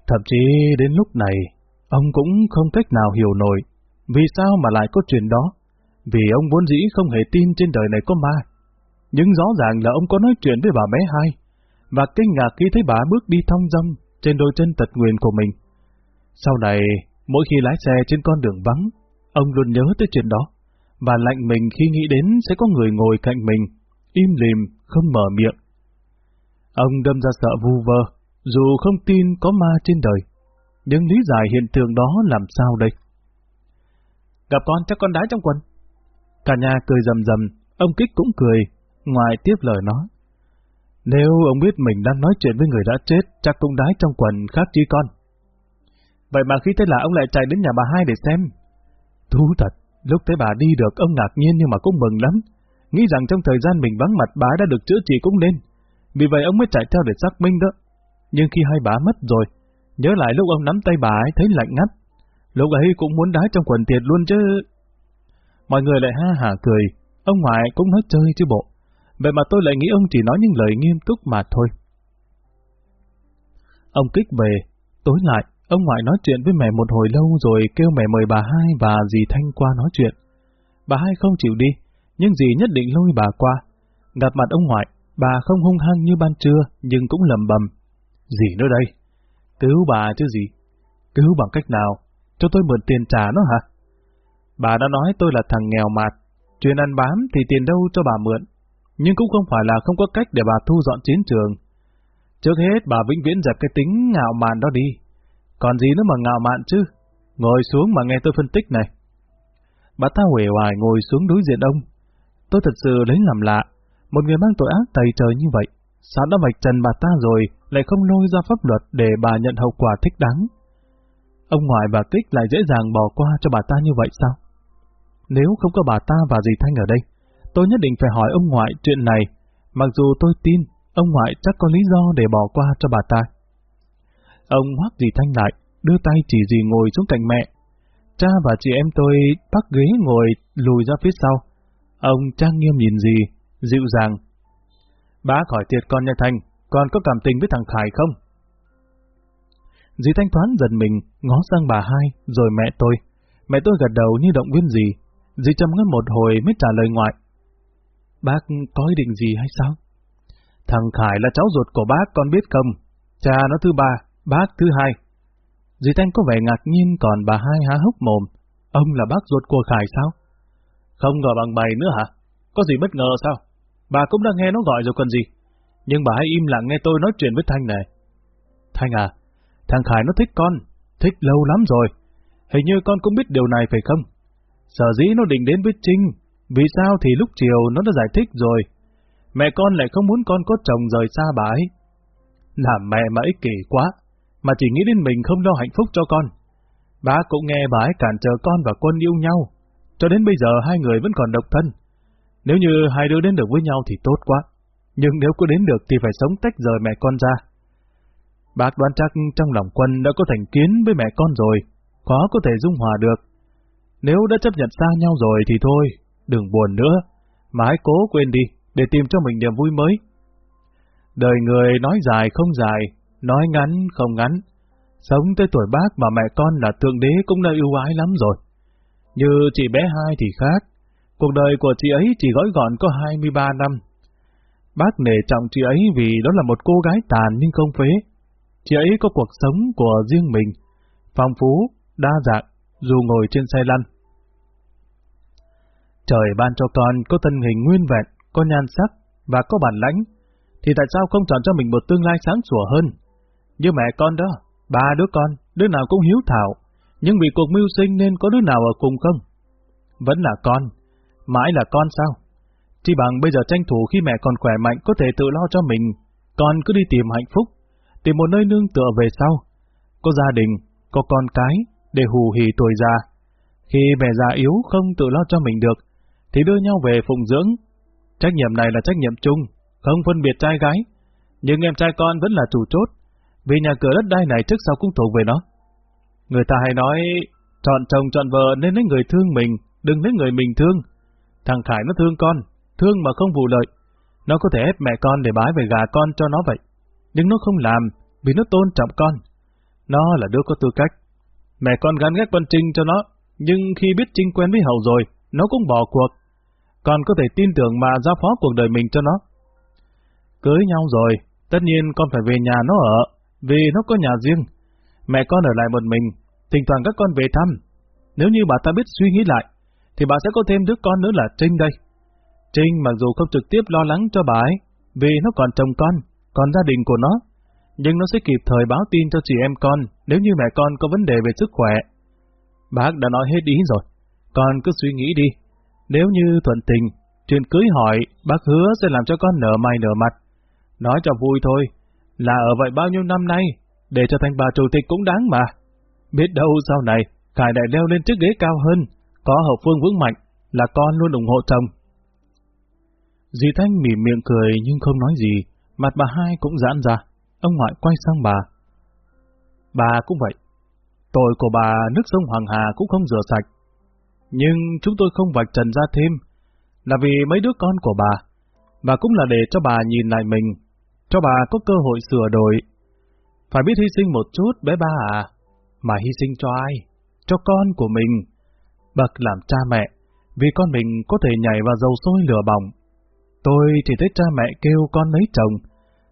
Thậm chí đến lúc này, ông cũng không cách nào hiểu nổi vì sao mà lại có chuyện đó. Vì ông vốn dĩ không hề tin trên đời này có ma. Nhưng rõ ràng là ông có nói chuyện với bà bé hai, và kinh ngạc khi thấy bà bước đi thong dong trên đôi chân tật nguyền của mình. Sau này, mỗi khi lái xe trên con đường vắng, ông luôn nhớ tới chuyện đó, và lạnh mình khi nghĩ đến sẽ có người ngồi cạnh mình, im lìm, không mở miệng. Ông đâm ra sợ vu vơ, dù không tin có ma trên đời, nhưng lý giải hiện tượng đó làm sao đây? Gặp con chắc con đái trong quần. Cả nhà cười rầm rầm, ông Kích cũng cười, ngoài tiếp lời nói. Nếu ông biết mình đang nói chuyện với người đã chết, chắc cũng đái trong quần khác chi con. Vậy mà khi thế là ông lại chạy đến nhà bà hai để xem. Thú thật, lúc thấy bà đi được ông ngạc nhiên nhưng mà cũng mừng lắm. Nghĩ rằng trong thời gian mình vắng mặt bà đã được chữa trị cũng nên. Vì vậy ông mới chạy theo để xác minh đó. Nhưng khi hai bà mất rồi, nhớ lại lúc ông nắm tay bà ấy thấy lạnh ngắt. Lúc ấy cũng muốn đá trong quần tiệt luôn chứ. Mọi người lại ha hả cười, ông ngoại cũng nói chơi chứ bộ. Vậy mà tôi lại nghĩ ông chỉ nói những lời nghiêm túc mà thôi. Ông kích về, tối lại, ông ngoại nói chuyện với mẹ một hồi lâu rồi kêu mẹ mời bà hai và dì Thanh qua nói chuyện. Bà hai không chịu đi, nhưng dì nhất định lôi bà qua. Gặp mặt ông ngoại, bà không hung hăng như ban trưa, nhưng cũng lầm bầm. dì nữa đây? Cứu bà chứ gì? Cứu bằng cách nào? Cho tôi mượn tiền trả nó hả? Bà đã nói tôi là thằng nghèo mạt, chuyện ăn bám thì tiền đâu cho bà mượn, nhưng cũng không phải là không có cách để bà thu dọn chiến trường. Trước hết bà vĩnh viễn dẹp cái tính ngạo mạn đó đi, còn gì nữa mà ngạo mạn chứ, ngồi xuống mà nghe tôi phân tích này. Bà ta huề hoài ngồi xuống đối diện ông. Tôi thật sự lấy làm lạ, một người mang tội ác tày trời như vậy, sao đã vạch trần bà ta rồi lại không lôi ra pháp luật để bà nhận hậu quả thích đáng. Ông ngoại và Kích lại dễ dàng bỏ qua cho bà ta như vậy sao? Nếu không có bà ta và dì Thanh ở đây, tôi nhất định phải hỏi ông ngoại chuyện này, mặc dù tôi tin ông ngoại chắc có lý do để bỏ qua cho bà ta. Ông hoác dì Thanh lại, đưa tay chỉ dì ngồi xuống cạnh mẹ. Cha và chị em tôi bắt ghế ngồi lùi ra phía sau. Ông trang nghiêm nhìn dì, dịu dàng. Bá khỏi tiệt con nha Thanh, con có cảm tình với thằng Khải không? Dì Thanh thoáng giật mình, ngó sang bà hai, rồi mẹ tôi. Mẹ tôi gật đầu như động viên dì. Dì trầm ngâm một hồi mới trả lời ngoại. Bác có ý định gì hay sao? Thằng Khải là cháu ruột của bác, con biết không? Cha nó thứ ba, bác thứ hai. Dì Thanh có vẻ ngạc nhiên còn bà hai há hốc mồm. Ông là bác ruột của Khải sao? Không ngờ bằng bày nữa hả? Có gì bất ngờ sao? Bà cũng đã nghe nó gọi rồi còn gì? Nhưng bà hãy im lặng nghe tôi nói chuyện với Thanh này. Thanh à, thằng Khải nó thích con, thích lâu lắm rồi. Hình như con cũng biết điều này phải không? Sở dĩ nó định đến với Trinh, vì sao thì lúc chiều nó đã giải thích rồi. Mẹ con lại không muốn con có chồng rời xa bà ấy. Làm mẹ mà ích kỷ quá, mà chỉ nghĩ đến mình không lo hạnh phúc cho con. Bác cũng nghe bà ấy cản trở con và quân yêu nhau, cho đến bây giờ hai người vẫn còn độc thân. Nếu như hai đứa đến được với nhau thì tốt quá, nhưng nếu có đến được thì phải sống tách rời mẹ con ra. Bác đoán chắc trong lòng quân đã có thành kiến với mẹ con rồi, khó có thể dung hòa được. Nếu đã chấp nhận xa nhau rồi thì thôi, đừng buồn nữa, mà hãy cố quên đi, để tìm cho mình niềm vui mới. Đời người nói dài không dài, nói ngắn không ngắn. Sống tới tuổi bác mà mẹ con là thượng đế cũng đã ưu ái lắm rồi. Như chị bé hai thì khác, cuộc đời của chị ấy chỉ gói gọn có 23 năm. Bác nể trọng chị ấy vì đó là một cô gái tàn nhưng không phế. Chị ấy có cuộc sống của riêng mình, phong phú, đa dạng, dù ngồi trên xe lăn. Trời ban cho con có thân hình nguyên vẹn, có nhan sắc và có bản lãnh, thì tại sao không chọn cho mình một tương lai sáng sủa hơn? Như mẹ con đó, ba đứa con, đứa nào cũng hiếu thảo, nhưng vì cuộc mưu sinh nên có đứa nào ở cùng không? Vẫn là con, mãi là con sao? Chỉ bằng bây giờ tranh thủ khi mẹ còn khỏe mạnh có thể tự lo cho mình, con cứ đi tìm hạnh phúc, tìm một nơi nương tựa về sau. Có gia đình, có con cái, để hù hì tuổi già. Khi mẹ già yếu không tự lo cho mình được, thì đưa nhau về phụng dưỡng. Trách nhiệm này là trách nhiệm chung, không phân biệt trai gái. Nhưng em trai con vẫn là chủ chốt, vì nhà cửa đất đai này trước sau cũng thuộc về nó. Người ta hay nói, chọn chồng chọn vợ nên lấy người thương mình, đừng lấy người mình thương. Thằng Khải nó thương con, thương mà không vụ lợi. Nó có thể ép mẹ con để bái về gà con cho nó vậy. Nhưng nó không làm, vì nó tôn trọng con. Nó là đứa có tư cách. Mẹ con gắn ghét con Trinh cho nó, nhưng khi biết Trinh quen với Hậu rồi, nó cũng bỏ cuộc. Con có thể tin tưởng mà giao phó cuộc đời mình cho nó. Cưới nhau rồi, tất nhiên con phải về nhà nó ở, vì nó có nhà riêng. Mẹ con ở lại một mình, thỉnh thoảng các con về thăm. Nếu như bà ta biết suy nghĩ lại, thì bà sẽ có thêm đứa con nữa là Trinh đây. Trinh mặc dù không trực tiếp lo lắng cho bà ấy, vì nó còn chồng con, còn gia đình của nó, nhưng nó sẽ kịp thời báo tin cho chị em con nếu như mẹ con có vấn đề về sức khỏe. Bác đã nói hết ý rồi, con cứ suy nghĩ đi. Nếu như thuận tình, chuyện cưới hỏi, bác hứa sẽ làm cho con nở mày nở mặt. Nói cho vui thôi, là ở vậy bao nhiêu năm nay, để trở thành bà chủ tịch cũng đáng mà. Biết đâu sau này, Khải đại leo lên chiếc ghế cao hơn, có hậu phương vững mạnh, là con luôn ủng hộ chồng. Dì Thanh mỉm miệng cười nhưng không nói gì, mặt bà hai cũng giãn ra. Ông ngoại quay sang bà. Bà cũng vậy. Tội của bà nước sông Hoàng Hà cũng không rửa sạch. Nhưng chúng tôi không vạch trần ra thêm, là vì mấy đứa con của bà, và cũng là để cho bà nhìn lại mình, cho bà có cơ hội sửa đổi. Phải biết hy sinh một chút bé ba à, mà hy sinh cho ai? Cho con của mình. Bậc làm cha mẹ, vì con mình có thể nhảy vào dầu sôi lửa bỏng. Tôi chỉ thấy cha mẹ kêu con lấy chồng,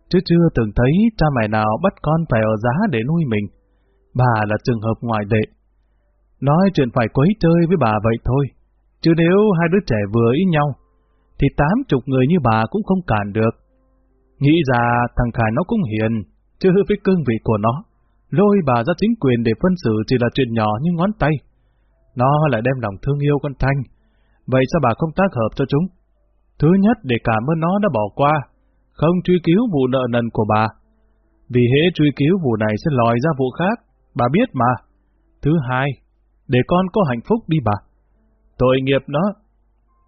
chứ chưa từng thấy cha mẹ nào bắt con phải ở giá để nuôi mình. Bà là trường hợp ngoại lệ. Nói chuyện phải quấy chơi với bà vậy thôi, chứ nếu hai đứa trẻ vừa ý nhau, thì tám chục người như bà cũng không cản được. Nghĩ ra thằng Khải nó cũng hiền, chứ với cương vị của nó, lôi bà ra chính quyền để phân xử chỉ là chuyện nhỏ như ngón tay. Nó lại đem lòng thương yêu con Thanh, vậy sao bà không tác hợp cho chúng? Thứ nhất để cảm ơn nó đã bỏ qua, không truy cứu vụ nợ nần của bà. Vì hễ truy cứu vụ này sẽ lòi ra vụ khác, bà biết mà. Thứ hai, để con có hạnh phúc đi bà. Tội nghiệp nó,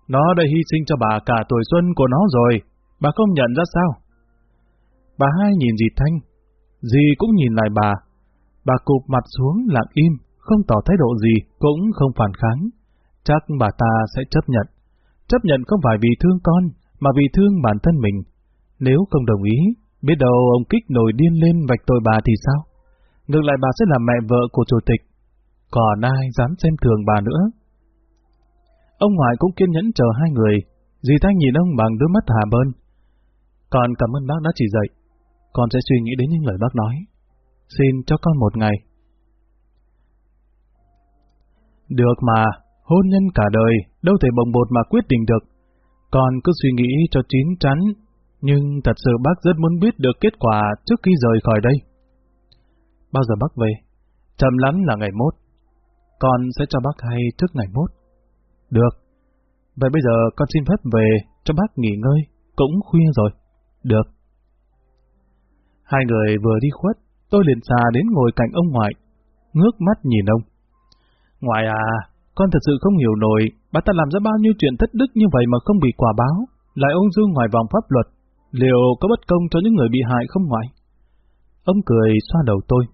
nó đã hy sinh cho bà cả tuổi xuân của nó rồi, bà không nhận ra sao? Bà hai nhìn dì Thanh, dì cũng nhìn lại bà. Bà cụp mặt xuống lặng im, không tỏ thái độ gì, cũng không phản kháng. Chắc bà ta sẽ chấp nhận. Chấp nhận không phải vì thương con, mà vì thương bản thân mình. Nếu không đồng ý, biết đâu ông kích nổi điên lên vạch tội bà thì sao? Ngược lại bà sẽ là mẹ vợ của chủ tịch. Còn ai dám xem thường bà nữa? Ông ngoại cũng kiên nhẫn chờ hai người. Dì Thanh nhìn ông bằng đôi mắt hà bơn. Còn cảm ơn bác đã chỉ dạy. Con sẽ suy nghĩ đến những lời bác nói. Xin cho con một ngày. Được mà, hôn nhân cả đời, đâu thể bồng bột mà quyết định được. Con cứ suy nghĩ cho chín chắn, nhưng thật sự bác rất muốn biết được kết quả trước khi rời khỏi đây. Bao giờ bác về? Chậm lắm là ngày mốt. Con sẽ cho bác hay trước ngày mốt. Được. Vậy bây giờ con xin phép về cho bác nghỉ ngơi, cũng khuya rồi. Được. Hai người vừa đi khuất, Tôi liền xà đến ngồi cạnh ông ngoại, ngước mắt nhìn ông. Ngoại à, con thật sự không hiểu nổi, bà ta làm ra bao nhiêu chuyện thất đức như vậy mà không bị quả báo, lại ông dương ngoài vòng pháp luật, liệu có bất công cho những người bị hại không ngoại? Ông cười xoa đầu tôi.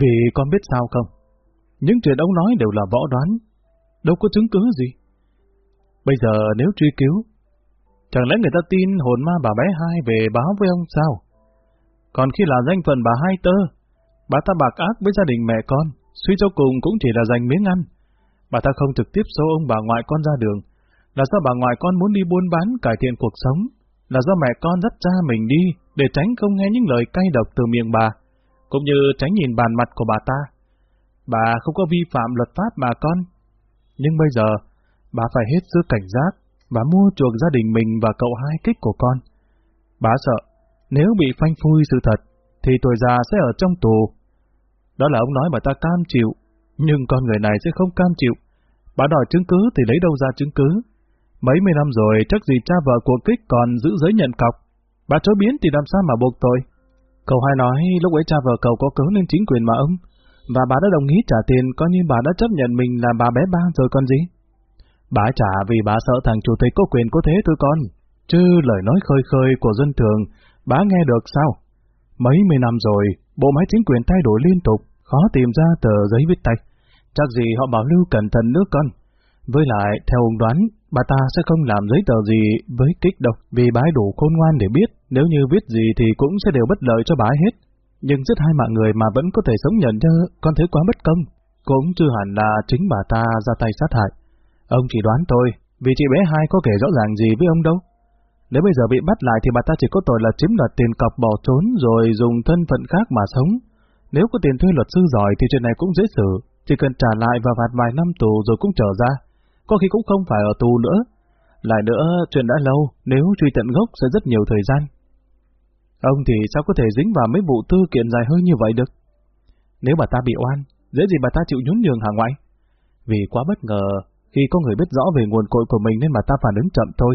Vì con biết sao không? Những chuyện ông nói đều là võ đoán, đâu có chứng cứ gì. Bây giờ nếu truy cứu, chẳng lẽ người ta tin hồn ma bà bé hai về báo với ông sao? Còn khi là danh phận bà hai tơ, bà ta bạc ác với gia đình mẹ con, suy cho cùng cũng chỉ là giành miếng ăn. Bà ta không trực tiếp xô ông bà ngoại con ra đường, là do bà ngoại con muốn đi buôn bán cải thiện cuộc sống, là do mẹ con dắt cha mình đi để tránh không nghe những lời cay độc từ miệng bà, cũng như tránh nhìn bàn mặt của bà ta. Bà không có vi phạm luật pháp mà con. Nhưng bây giờ, bà phải hết sức cảnh giác và mua chuộc gia đình mình và cậu hai kích của con. Bà sợ, nếu bị phanh phui sự thật, thì tuổi già sẽ ở trong tù. Đó là ông nói mà ta cam chịu, nhưng con người này sẽ không cam chịu. Bà đòi chứng cứ thì lấy đâu ra chứng cứ. Mấy mươi năm rồi chắc gì cha vợ của Kích còn giữ giấy nhận cọc. Bà chối biến thì làm sao mà buộc tôi? Cậu hai nói lúc ấy cha vợ cậu có cớ lên chính quyền mà ông, và bà đã đồng ý trả tiền coi như bà đã chấp nhận mình là bà bé ba rồi còn gì. Bà trả vì bà sợ thằng chủ tịch có quyền có thế thôi con, chứ lời nói khơi khơi của dân thường, bá nghe được sao? Mấy mươi năm rồi, bộ máy chính quyền thay đổi liên tục, khó tìm ra tờ giấy viết tay. Chắc gì họ bảo lưu cẩn thận nước con. Với lại, theo ông đoán, bà ta sẽ không làm giấy tờ gì với kích đâu, vì bà ấy đủ khôn ngoan để biết, nếu như viết gì thì cũng sẽ đều bất lợi cho bà ấy hết. Nhưng giết hai mạng người mà vẫn có thể sống nhận cho, con thấy quá bất công. Cũng chưa hẳn là chính bà ta ra tay sát hại. Ông chỉ đoán thôi vì chị bé hai có kể rõ ràng gì với ông đâu. Nếu bây giờ bị bắt lại thì bà ta chỉ có tội là chiếm đoạt tiền cọc bỏ trốn rồi dùng thân phận khác mà sống. Nếu có tiền thuê luật sư giỏi thì chuyện này cũng dễ xử, chỉ cần trả lại và phạt vài năm tù rồi cũng trở ra. Có khi cũng không phải ở tù nữa. Lại nữa, chuyện đã lâu, nếu truy tận gốc sẽ rất nhiều thời gian. Ông thì sao có thể dính vào mấy vụ tư kiện dài hơi như vậy được? Nếu bà ta bị oan, dễ gì bà ta chịu nhún nhường hả ngoại? Vì quá bất ngờ, khi có người biết rõ về nguồn cội của mình nên bà ta phản ứng chậm thôi.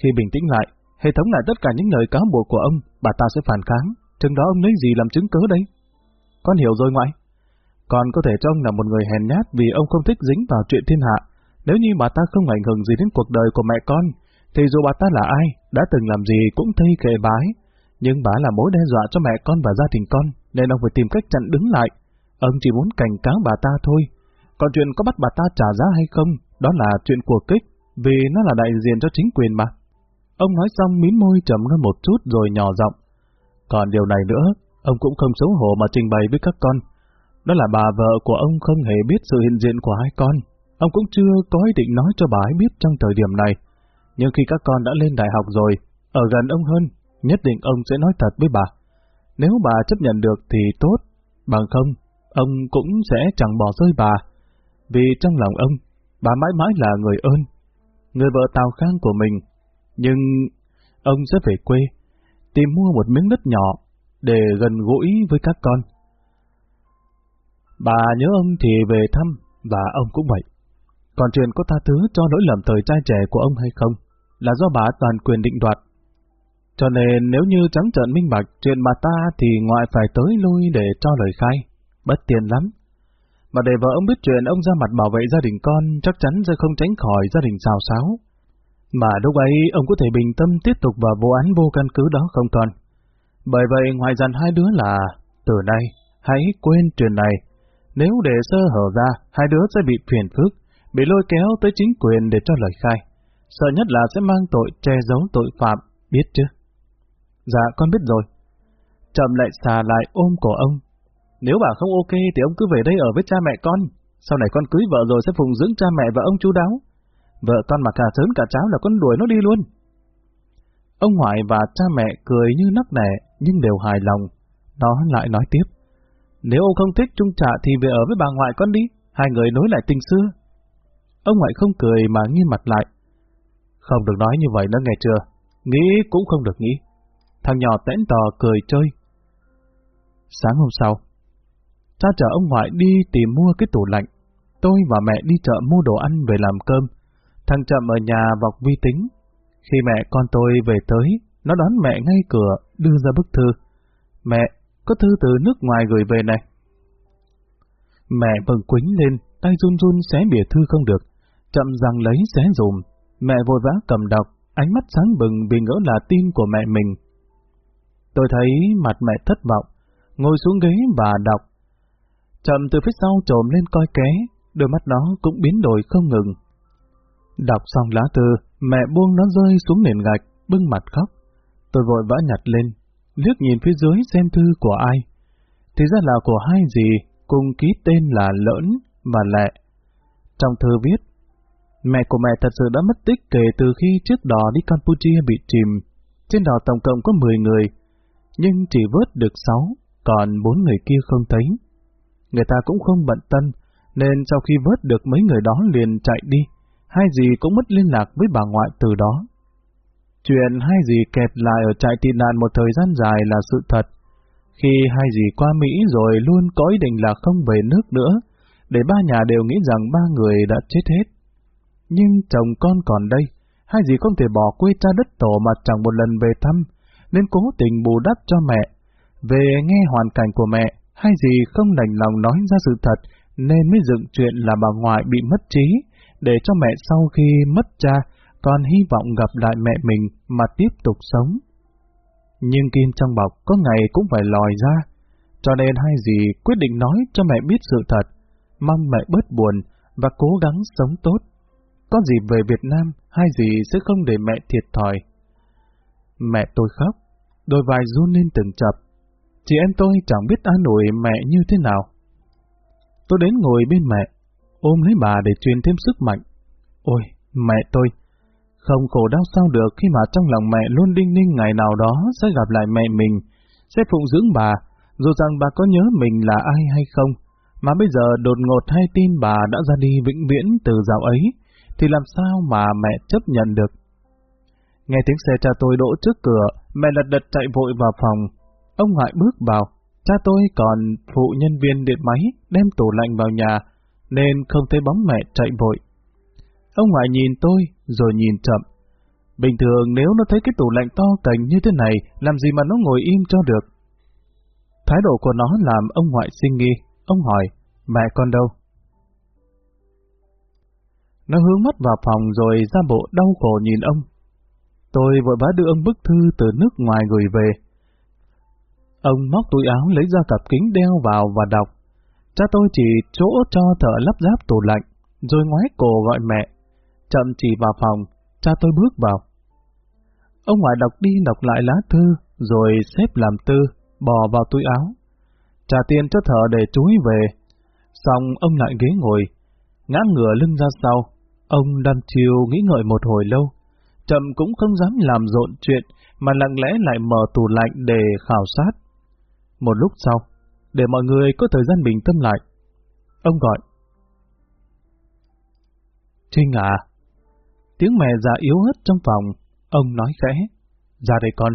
Khi bình tĩnh lại, hệ thống lại tất cả những lời cáo buộc của ông, bà ta sẽ phản kháng. Chừng đó ông lấy gì làm chứng cớ đấy? Con hiểu rồi ngoại. Còn có thể cho ông là một người hèn nhát vì ông không thích dính vào chuyện thiên hạ. Nếu như bà ta không ảnh hưởng gì đến cuộc đời của mẹ con, thì dù bà ta là ai, đã từng làm gì cũng thay kệ bái. Nhưng bà là mối đe dọa cho mẹ con và gia đình con, nên ông phải tìm cách chặn đứng lại. Ông chỉ muốn cảnh cáo bà ta thôi. Còn chuyện có bắt bà ta trả giá hay không, đó là chuyện của kích, vì nó là đại diện cho chính quyền mà. Ông nói xong mím môi trầm ngâm một chút rồi nhỏ giọng. Còn điều này nữa, ông cũng không xấu hổ mà trình bày với các con. Đó là bà vợ của ông không hề biết sự hiện diện của hai con. Ông cũng chưa có ý định nói cho bà ấy biết trong thời điểm này. Nhưng khi các con đã lên đại học rồi, ở gần ông hơn, nhất định ông sẽ nói thật với bà. Nếu bà chấp nhận được thì tốt, bằng không, ông cũng sẽ chẳng bỏ rơi bà. Vì trong lòng ông, bà mãi mãi là người ơn, người vợ tào khang của mình. Nhưng ông sẽ về quê, tìm mua một miếng đất nhỏ để gần gũi với các con. Bà nhớ ông thì về thăm, và ông cũng vậy. Còn chuyện có tha thứ cho lỗi lầm thời trai trẻ của ông hay không, là do bà toàn quyền định đoạt. Cho nên nếu như trắng trợn minh bạch chuyện bà ta thì ngoại phải tới lui để cho lời khai. Bất tiền lắm. Mà để vợ ông biết chuyện ông ra mặt bảo vệ gia đình con chắc chắn sẽ không tránh khỏi gia đình xào xáo. Mà lúc ấy ông có thể bình tâm tiếp tục vào vụ án vô căn cứ đó không còn. Bởi vậy ngoài dặn hai đứa là, từ nay, hãy quên chuyện này. Nếu để sơ hở ra, hai đứa sẽ bị phiền phức, bị lôi kéo tới chính quyền để cho lời khai. Sợ nhất là sẽ mang tội che giấu tội phạm, biết chứ? Dạ, con biết rồi. Chậm lại xà lại ôm cổ ông. Nếu bà không ok thì ông cứ về đây ở với cha mẹ con. Sau này con cưới vợ rồi sẽ phụng dưỡng cha mẹ và ông chú đáo. Vợ con mà cả sớm cả cháu là con đuổi nó đi luôn. Ông ngoại và cha mẹ cười như nắc nẻ, nhưng đều hài lòng. Nó lại nói tiếp. Nếu ông không thích trung trả thì về ở với bà ngoại con đi, hai người nối lại tình xưa. Ông ngoại không cười mà nghiêm mặt lại. Không được nói như vậy nữa nghe chưa, nghĩ cũng không được nghĩ. Thằng nhỏ tẽn tò cười chơi. Sáng hôm sau, cha chở ông ngoại đi tìm mua cái tủ lạnh. Tôi và mẹ đi chợ mua đồ ăn về làm cơm. Thằng chậm ở nhà vọc vi tính. Khi mẹ con tôi về tới, nó đón mẹ ngay cửa, đưa ra bức thư. Mẹ, có thư từ nước ngoài gửi về này. Mẹ bừng quính lên, tay run run xé bìa thư không được, chậm rằng lấy xé dùm. Mẹ vội vã cầm đọc, ánh mắt sáng bừng vì ngỡ là tin của mẹ mình. Tôi thấy mặt mẹ thất vọng, ngồi xuống ghế và đọc. Chậm từ phía sau trồm lên coi ké, đôi mắt nó cũng biến đổi không ngừng. Đọc xong lá thư, mẹ buông nó rơi xuống nền gạch, bưng mặt khóc. Tôi vội vã nhặt lên, liếc nhìn phía dưới xem thư của ai. Thì ra là của hai gì, cùng ký tên là Lỡn và Lệ. Trong thư viết, mẹ của mẹ thật sự đã mất tích kể từ khi chiếc đò đi Campuchia bị chìm. Trên đò tổng cộng có 10 người, nhưng chỉ vớt được 6, còn bốn người kia không thấy. Người ta cũng không bận tâm, nên sau khi vớt được mấy người đó liền chạy đi, hai dì cũng mất liên lạc với bà ngoại từ đó. Chuyện hai dì kẹt lại ở trại tị nạn một thời gian dài là sự thật. Khi hai dì qua Mỹ rồi luôn có ý định là không về nước nữa, để ba nhà đều nghĩ rằng ba người đã chết hết. Nhưng chồng con còn đây, hai dì không thể bỏ quê cha đất tổ mà chẳng một lần về thăm, nên cố tình bù đắp cho mẹ. Về nghe hoàn cảnh của mẹ, hai dì không đành lòng nói ra sự thật, nên mới dựng chuyện là bà ngoại bị mất trí, để cho mẹ sau khi mất cha, còn hy vọng gặp lại mẹ mình mà tiếp tục sống. Nhưng kim trong bọc có ngày cũng phải lòi ra, cho nên hai dì quyết định nói cho mẹ biết sự thật, mong mẹ bớt buồn và cố gắng sống tốt. Có dịp về Việt Nam, hai dì sẽ không để mẹ thiệt thòi. Mẹ tôi khóc, đôi vai run lên từng chập. Chị em tôi chẳng biết an ủi mẹ như thế nào. Tôi đến ngồi bên mẹ, ôm lấy bà để truyền thêm sức mạnh. Ôi, mẹ tôi, không khổ đau sao được khi mà trong lòng mẹ luôn đinh ninh ngày nào đó sẽ gặp lại mẹ mình, sẽ phụng dưỡng bà, dù rằng bà có nhớ mình là ai hay không. Mà bây giờ đột ngột hay tin bà đã ra đi vĩnh viễn từ dạo ấy, thì làm sao mà mẹ chấp nhận được? Nghe tiếng xe cha tôi đỗ trước cửa, mẹ lật đật chạy vội vào phòng. Ông ngoại bước vào, cha tôi còn phụ nhân viên điện máy đem tủ lạnh vào nhà, nên không thấy bóng mẹ chạy vội. Ông ngoại nhìn tôi, rồi nhìn chậm. Bình thường nếu nó thấy cái tủ lạnh to cành như thế này, làm gì mà nó ngồi im cho được. Thái độ của nó làm ông ngoại sinh nghi. Ông hỏi, mẹ con đâu? Nó hướng mắt vào phòng rồi ra bộ đau khổ nhìn ông. Tôi vội vã đưa ông bức thư từ nước ngoài gửi về. Ông móc túi áo lấy ra cặp kính đeo vào và đọc. Cha tôi chỉ chỗ cho thợ lắp ráp tủ lạnh, rồi ngoái cổ gọi mẹ chậm chỉ vào phòng, cha tôi bước vào. Ông ngoại đọc đi đọc lại lá thư, rồi xếp làm tư, bò vào túi áo. Trả tiền cho thợ để chúi về. Xong ông lại ghế ngồi, ngã ngửa lưng ra sau. Ông đăm chiều nghĩ ngợi một hồi lâu. Chậm cũng không dám làm rộn chuyện, mà lặng lẽ lại mở tủ lạnh để khảo sát. Một lúc sau, để mọi người có thời gian bình tâm lại, ông gọi. Trinh à, Tiếng mẹ già yếu ớt trong phòng, ông nói khẽ, ra đây con.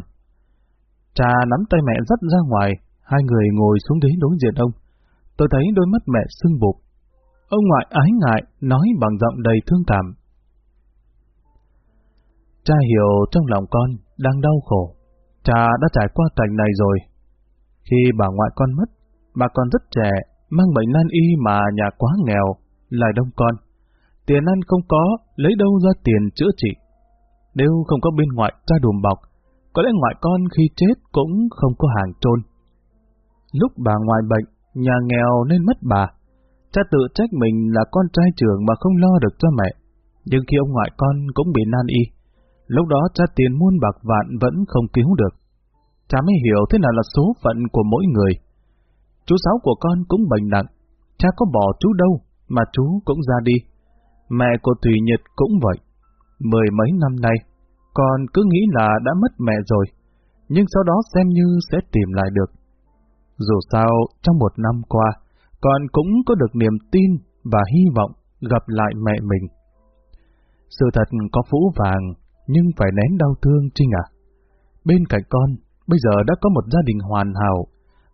Cha nắm tay mẹ dắt ra ngoài, hai người ngồi xuống ghế đối diện ông. Tôi thấy đôi mắt mẹ sưng bụp. Ông ngoại ái ngại, nói bằng giọng đầy thương cảm. Cha hiểu trong lòng con đang đau khổ. Cha đã trải qua cảnh này rồi. Khi bà ngoại con mất, bà còn rất trẻ, mang bệnh nan y mà nhà quá nghèo, lại đông con tiền ăn không có, lấy đâu ra tiền chữa trị. Nếu không có bên ngoại cha đùm bọc, có lẽ ngoại con khi chết cũng không có hàng trôn. Lúc bà ngoại bệnh, nhà nghèo nên mất bà. Cha tự trách mình là con trai trưởng mà không lo được cho mẹ. Nhưng khi ông ngoại con cũng bị nan y, lúc đó cha tiền muôn bạc vạn vẫn không cứu được. Cha mới hiểu thế nào là số phận của mỗi người. Chú sáu của con cũng bệnh nặng, cha có bỏ chú đâu, mà chú cũng ra đi Mẹ của Thủy Nhật cũng vậy. Mười mấy năm nay, con cứ nghĩ là đã mất mẹ rồi, nhưng sau đó xem như sẽ tìm lại được. Dù sao, trong một năm qua, con cũng có được niềm tin và hy vọng gặp lại mẹ mình. Sự thật có phũ vàng, nhưng phải nén đau thương Trinh à. Bên cạnh con, bây giờ đã có một gia đình hoàn hảo,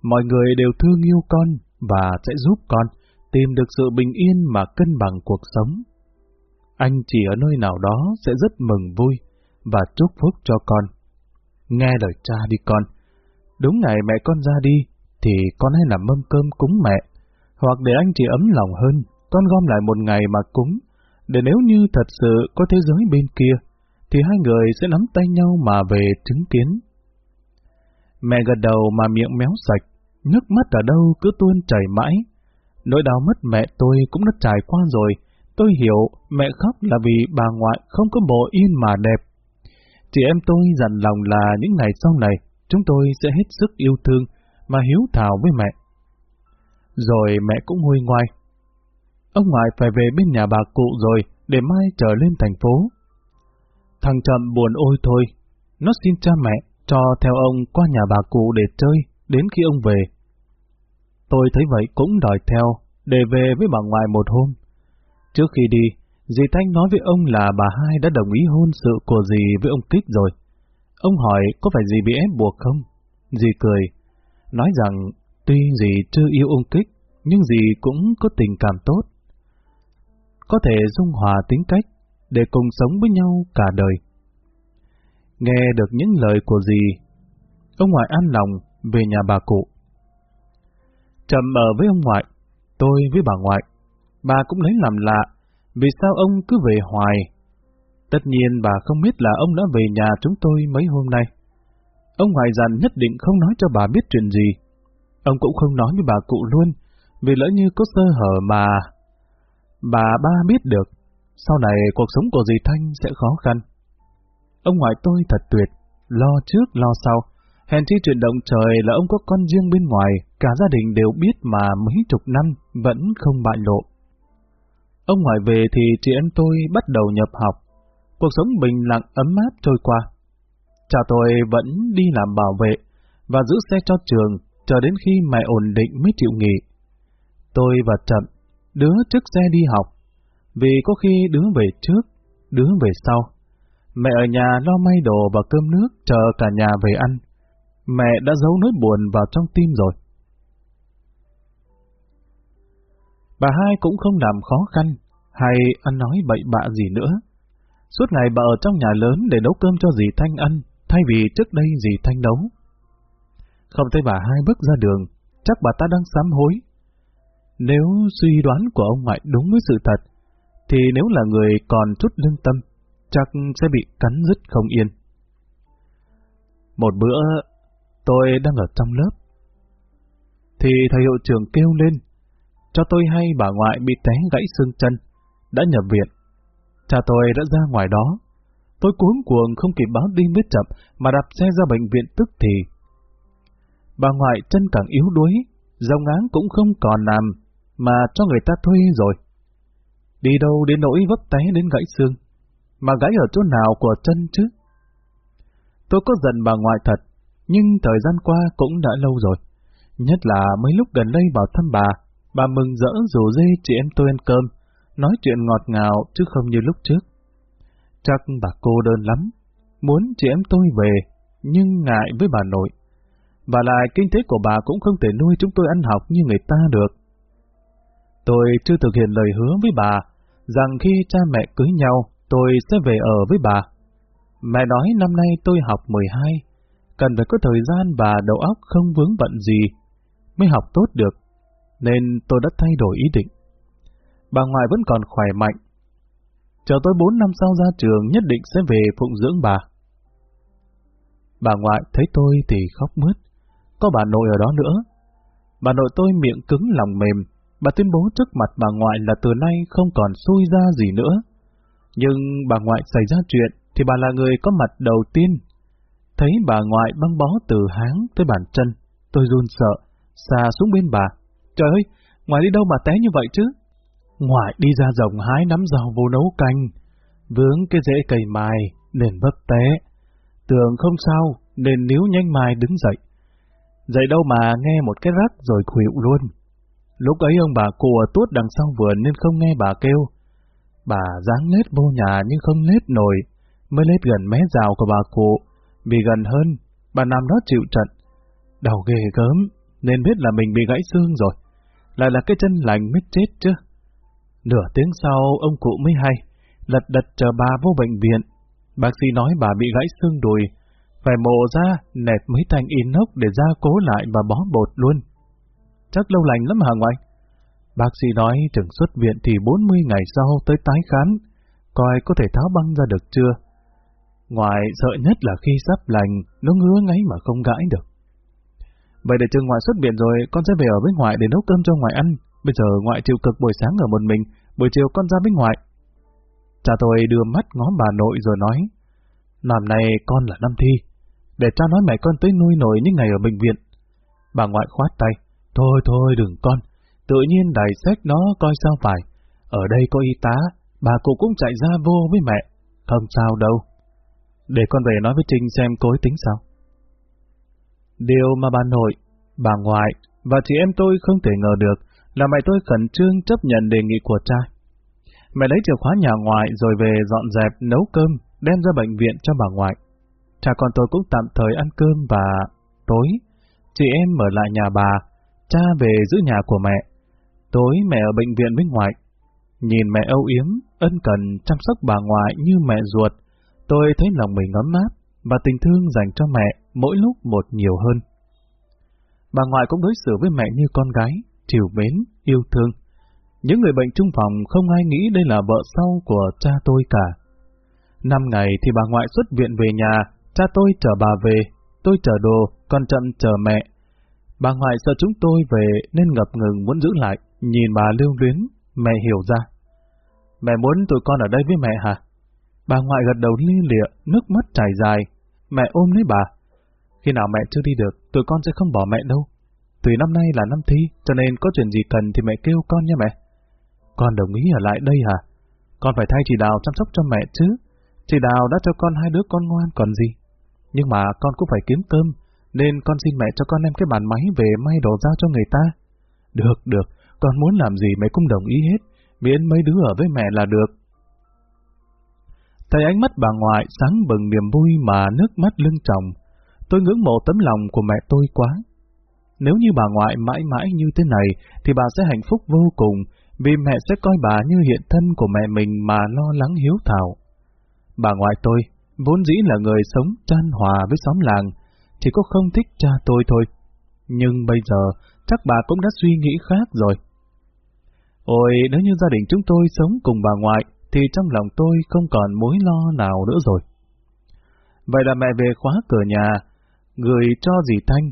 mọi người đều thương yêu con và sẽ giúp con tìm được sự bình yên mà cân bằng cuộc sống anh chỉ ở nơi nào đó sẽ rất mừng vui và chúc phúc cho con. Nghe lời cha đi con. Đúng ngày mẹ con ra đi, thì con hãy làm mâm cơm cúng mẹ, hoặc để anh chị ấm lòng hơn, con gom lại một ngày mà cúng, để nếu như thật sự có thế giới bên kia, thì hai người sẽ nắm tay nhau mà về chứng kiến. Mẹ gật đầu mà miệng méo sạch, nước mắt ở đâu cứ tuôn chảy mãi. Nỗi đau mất mẹ tôi cũng đã trải qua rồi, tôi hiểu mẹ khóc là vì bà ngoại không có bộ yên mà đẹp. Chị em tôi dặn lòng là những ngày sau này, chúng tôi sẽ hết sức yêu thương mà hiếu thảo với mẹ. Rồi mẹ cũng nguôi ngoai. Ông ngoại phải về bên nhà bà cụ rồi, để mai trở lên thành phố. Thằng Trầm buồn ôi thôi, nó xin cha mẹ cho theo ông qua nhà bà cụ để chơi, đến khi ông về. Tôi thấy vậy cũng đòi theo, để về với bà ngoại một hôm. Trước khi đi, dì Thanh nói với ông là bà hai đã đồng ý hôn sự của dì với ông Kích rồi. Ông hỏi có phải dì bị ép buộc không? Dì cười, nói rằng tuy dì chưa yêu ông Kích, nhưng dì cũng có tình cảm tốt. Có thể dung hòa tính cách để cùng sống với nhau cả đời. Nghe được những lời của dì, ông ngoại an lòng về nhà bà cụ. Trầm ở với ông ngoại, tôi với bà ngoại. Bà cũng lấy làm lạ, vì sao ông cứ về hoài. Tất nhiên bà không biết là ông đã về nhà chúng tôi mấy hôm nay. Ông ngoại dặn nhất định không nói cho bà biết chuyện gì. Ông cũng không nói với bà cụ luôn, vì lỡ như có sơ hở mà... Bà ba biết được, sau này cuộc sống của dì Thanh sẽ khó khăn. Ông ngoại tôi thật tuyệt, lo trước lo sau. Hèn chi chuyện động trời là ông có con riêng bên ngoài, cả gia đình đều biết mà mấy chục năm vẫn không bại lộ. Ông ngoại về thì chị em tôi bắt đầu nhập học. Cuộc sống bình lặng ấm áp trôi qua. Cha tôi vẫn đi làm bảo vệ và giữ xe cho trường, chờ đến khi mẹ ổn định mới chịu nghỉ. Tôi và Trậm, đứa trước xe đi học, vì có khi đứa về trước, đứa về sau. Mẹ ở nhà lo may đồ và cơm nước chờ cả nhà về ăn. Mẹ đã giấu nỗi buồn vào trong tim rồi. Bà hai cũng không làm khó khăn, hay ăn nói bậy bạ gì nữa. Suốt ngày bà ở trong nhà lớn để nấu cơm cho dì Thanh ăn, thay vì trước đây dì Thanh nấu. Không thấy bà hai bước ra đường, chắc bà ta đang sám hối. Nếu suy đoán của ông ngoại đúng với sự thật, thì nếu là người còn chút lương tâm, chắc sẽ bị cắn rứt không yên. Một bữa, tôi đang ở trong lớp, thì thầy hiệu trưởng kêu lên, cho tôi hay bà ngoại bị té gãy xương chân, đã nhập viện. Cha tôi đã ra ngoài đó. Tôi cuống cuồng không kịp báo đi biết chậm mà đạp xe ra bệnh viện tức thì. Bà ngoại chân càng yếu đuối, dòng áng cũng không còn làm, mà cho người ta thuê rồi. Đi đâu đến nỗi vấp té đến gãy xương, mà gãy ở chỗ nào của chân chứ? Tôi có giận bà ngoại thật, nhưng thời gian qua cũng đã lâu rồi. Nhất là mấy lúc gần đây vào thăm bà, bà mừng rỡ rủ dê chị em tôi ăn cơm, nói chuyện ngọt ngào chứ không như lúc trước. Chắc bà cô đơn lắm, muốn chị em tôi về, nhưng ngại với bà nội. Và lại kinh tế của bà cũng không thể nuôi chúng tôi ăn học như người ta được. Tôi chưa thực hiện lời hứa với bà, rằng khi cha mẹ cưới nhau, tôi sẽ về ở với bà. Mẹ nói năm nay tôi học 12, cần phải có thời gian và đầu óc không vướng bận gì, mới học tốt được, nên tôi đã thay đổi ý định bà ngoại vẫn còn khỏe mạnh. Chờ tôi bốn năm sau ra trường nhất định sẽ về phụng dưỡng bà. Bà ngoại thấy tôi thì khóc mướt, có bà nội ở đó nữa. Bà nội tôi miệng cứng lòng mềm, bà tuyên bố trước mặt bà ngoại là từ nay không còn xui ra gì nữa. Nhưng bà ngoại xảy ra chuyện thì bà là người có mặt đầu tiên. Thấy bà ngoại băng bó từ háng tới bàn chân, tôi run sợ, xa xuống bên bà. Trời ơi, ngoài đi đâu mà té như vậy chứ? Ngoại đi ra rồng hái nắm rau vô nấu canh, vướng cái rễ cây mai nên vấp té. Tưởng không sao nên níu nhanh mai đứng dậy. Dậy đâu mà nghe một cái rắc rồi khuỵu luôn. Lúc ấy ông bà cụ ở tuốt đằng sau vườn nên không nghe bà kêu. Bà dáng lết vô nhà nhưng không lết nổi, mới lết gần mé rào của bà cụ. Vì gần hơn, bà nằm đó chịu trận. Đầu ghê gớm, nên biết là mình bị gãy xương rồi. Lại là cái chân lành mới chết chứ. Nửa tiếng sau, ông cụ mới hay, lật đật chờ bà vô bệnh viện. Bác sĩ nói bà bị gãy xương đùi, Phải mổ ra, nẹp mấy thanh inox để gia cố lại và bó bột luôn. Chắc lâu lành lắm hả ngoại? Bác sĩ nói chừng xuất viện thì 40 ngày sau tới tái khám, coi có thể tháo băng ra được chưa. Ngoại sợ nhất là khi sắp lành, nó ngứa ngáy mà không gãi được. Vậy để trường ngoại xuất viện rồi, con sẽ về ở với ngoại để nấu cơm cho ngoại ăn. Bây giờ ngoại chịu cực buổi sáng ở một mình, buổi chiều con ra với ngoại. Cha tôi đưa mắt ngó bà nội rồi nói, Năm nay con là năm thi, để cha nói mẹ con tới nuôi nổi những ngày ở bệnh viện. Bà ngoại khoát tay, thôi thôi đừng con, tự nhiên đài sách nó coi sao phải. Ở đây có y tá, bà cụ cũng chạy ra vô với mẹ, không sao đâu. Để con về nói với Trinh xem cô ấy tính sao. Điều mà bà nội, bà ngoại và chị em tôi không thể ngờ được là mẹ tôi khẩn trương chấp nhận đề nghị của cha. Mẹ lấy chìa khóa nhà ngoại rồi về dọn dẹp nấu cơm, đem ra bệnh viện cho bà ngoại. Cha con tôi cũng tạm thời ăn cơm và tối, chị em ở lại nhà bà, cha về giữ nhà của mẹ. Tối mẹ ở bệnh viện với ngoại. Nhìn mẹ âu yếm, ân cần chăm sóc bà ngoại như mẹ ruột, tôi thấy lòng mình ngấm áp và tình thương dành cho mẹ mỗi lúc một nhiều hơn. Bà ngoại cũng đối xử với mẹ như con gái, chiều mến, yêu thương. Những người bệnh trung phòng không ai nghĩ đây là vợ sau của cha tôi cả. Năm ngày thì bà ngoại xuất viện về nhà, cha tôi chờ bà về, tôi chờ đồ, con chậm chờ mẹ. Bà ngoại sợ chúng tôi về nên ngập ngừng muốn giữ lại, nhìn bà lưu luyến, mẹ hiểu ra. Mẹ muốn tụi con ở đây với mẹ hả? Bà ngoại gật đầu li lịa, nước mắt chảy dài. Mẹ ôm lấy bà. Khi nào mẹ chưa đi được, tụi con sẽ không bỏ mẹ đâu. Tùy năm nay là năm thi, cho nên có chuyện gì cần thì mẹ kêu con nha mẹ. Con đồng ý ở lại đây hả? Con phải thay chị Đào chăm sóc cho mẹ chứ. Chị Đào đã cho con hai đứa con ngoan còn gì. Nhưng mà con cũng phải kiếm cơm, nên con xin mẹ cho con em cái bàn máy về may đồ giao cho người ta. Được, được, con muốn làm gì mẹ cũng đồng ý hết, miễn mấy đứa ở với mẹ là được. Thấy ánh mắt bà ngoại sáng bừng niềm vui mà nước mắt lưng tròng, tôi ngưỡng mộ tấm lòng của mẹ tôi quá. Nếu như bà ngoại mãi mãi như thế này, thì bà sẽ hạnh phúc vô cùng, vì mẹ sẽ coi bà như hiện thân của mẹ mình mà lo lắng hiếu thảo. Bà ngoại tôi, vốn dĩ là người sống chan hòa với xóm làng, chỉ có không thích cha tôi thôi. Nhưng bây giờ, chắc bà cũng đã suy nghĩ khác rồi. Ôi, nếu như gia đình chúng tôi sống cùng bà ngoại, thì trong lòng tôi không còn mối lo nào nữa rồi. Vậy là mẹ về khóa cửa nhà, gửi cho dì Thanh.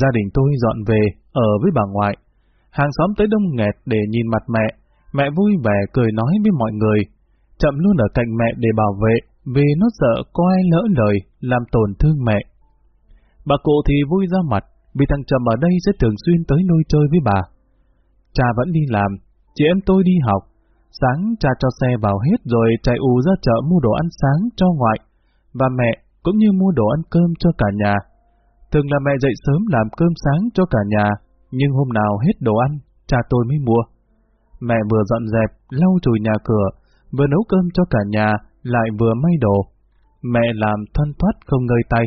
Gia đình tôi dọn về, ở với bà ngoại. Hàng xóm tới đông nghẹt để nhìn mặt mẹ. Mẹ vui vẻ cười nói với mọi người. Chậm luôn ở cạnh mẹ để bảo vệ, vì nó sợ có ai lỡ lời, làm tổn thương mẹ. Bà cụ thì vui ra mặt, vì thằng Trầm ở đây sẽ thường xuyên tới nuôi chơi với bà. Cha vẫn đi làm, chị em tôi đi học, Sáng cha cho xe vào hết rồi chạy ù ra chợ mua đồ ăn sáng cho ngoại, và mẹ cũng như mua đồ ăn cơm cho cả nhà. Thường là mẹ dậy sớm làm cơm sáng cho cả nhà, nhưng hôm nào hết đồ ăn, cha tôi mới mua. Mẹ vừa dọn dẹp, lau chùi nhà cửa, vừa nấu cơm cho cả nhà, lại vừa may đồ. Mẹ làm thoăn thoát không ngơi tay.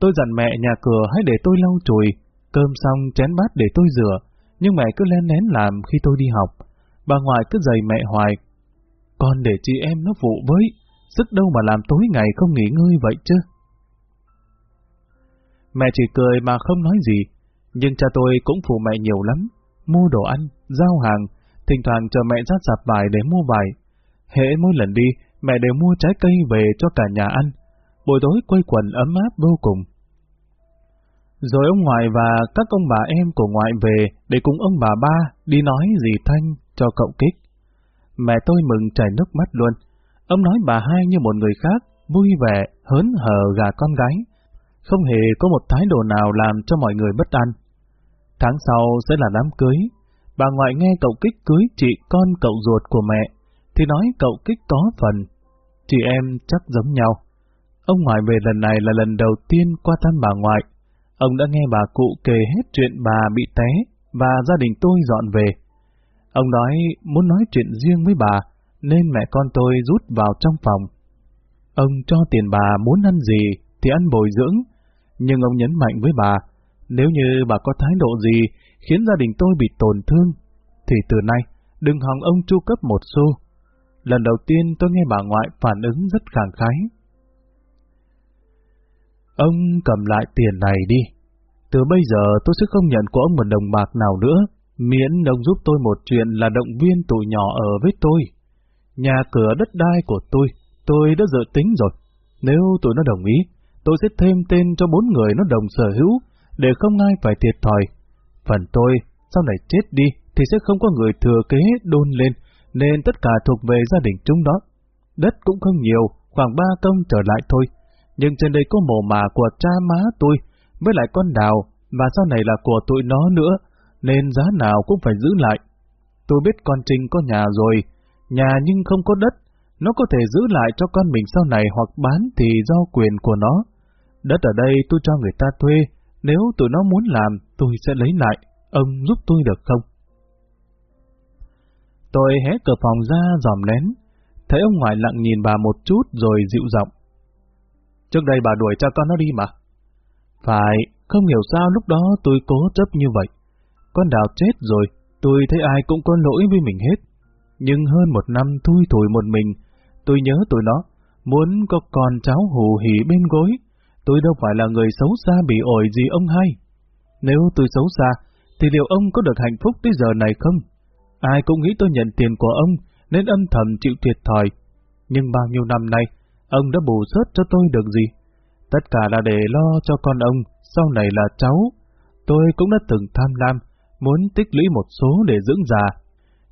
Tôi dặn mẹ nhà cửa hãy để tôi lau chùi, cơm xong chén bát để tôi rửa, nhưng mẹ cứ len lén làm khi tôi đi học. Bà ngoại cứ dày mẹ hoài. Con để chị em nó vụ với, sức đâu mà làm tối ngày không nghỉ ngơi vậy chứ. Mẹ chỉ cười mà không nói gì, nhưng cha tôi cũng phụ mẹ nhiều lắm, mua đồ ăn, giao hàng, thỉnh thoảng chờ mẹ ra sạp bài để mua bài. Hễ mỗi lần đi, mẹ đều mua trái cây về cho cả nhà ăn, buổi tối quây quần ấm áp vô cùng. Rồi ông ngoại và các ông bà em của ngoại về để cùng ông bà ba đi nói gì Thanh cho cậu kích. Mẹ tôi mừng chảy nước mắt luôn. Ông nói bà hai như một người khác, vui vẻ, hớn hở gà con gái. Không hề có một thái độ nào làm cho mọi người bất an. Tháng sau sẽ là đám cưới. Bà ngoại nghe cậu kích cưới chị con cậu ruột của mẹ, thì nói cậu kích có phần. Chị em chắc giống nhau. Ông ngoại về lần này là lần đầu tiên qua thăm bà ngoại. Ông đã nghe bà cụ kể hết chuyện bà bị té và gia đình tôi dọn về. Ông nói muốn nói chuyện riêng với bà, nên mẹ con tôi rút vào trong phòng. Ông cho tiền bà muốn ăn gì thì ăn bồi dưỡng, nhưng ông nhấn mạnh với bà, nếu như bà có thái độ gì khiến gia đình tôi bị tổn thương, thì từ nay đừng hòng ông chu cấp một xu. Lần đầu tiên tôi nghe bà ngoại phản ứng rất khẳng khái. Ông cầm lại tiền này đi. Từ bây giờ tôi sẽ không nhận của ông một đồng bạc nào nữa, miễn ông giúp tôi một chuyện là động viên tụi nhỏ ở với tôi. Nhà cửa đất đai của tôi, tôi đã dự tính rồi. Nếu tụi nó đồng ý, tôi sẽ thêm tên cho bốn người nó đồng sở hữu, để không ai phải thiệt thòi. Phần tôi, sau này chết đi, thì sẽ không có người thừa kế đôn lên, nên tất cả thuộc về gia đình chúng đó. Đất cũng không nhiều, khoảng ba công trở lại thôi. Nhưng trên đây có mồ mả của cha má tôi, với lại con đào, và sau này là của tụi nó nữa, nên giá nào cũng phải giữ lại. Tôi biết con Trinh có nhà rồi, nhà nhưng không có đất, nó có thể giữ lại cho con mình sau này hoặc bán thì do quyền của nó. Đất ở đây tôi cho người ta thuê, nếu tụi nó muốn làm, tôi sẽ lấy lại. Ông giúp tôi được không? Tôi hé cửa phòng ra dòm lén, thấy ông ngoại lặng nhìn bà một chút rồi dịu giọng. Trước đây bà đuổi cho con nó đi mà. Phải, không hiểu sao lúc đó tôi cố chấp như vậy. Con đào chết rồi, tôi thấy ai cũng có lỗi với mình hết. Nhưng hơn một năm thui thủi một mình, tôi nhớ tụi nó, muốn có con cháu hù hỉ bên gối. Tôi đâu phải là người xấu xa bị ổi gì ông hay. Nếu tôi xấu xa, thì liệu ông có được hạnh phúc tới giờ này không? Ai cũng nghĩ tôi nhận tiền của ông, nên âm thầm chịu thiệt thòi. Nhưng bao nhiêu năm nay, ông đã bù sớt cho tôi được gì? Tất cả là để lo cho con ông, sau này là cháu. Tôi cũng đã từng tham lam, muốn tích lũy một số để dưỡng già.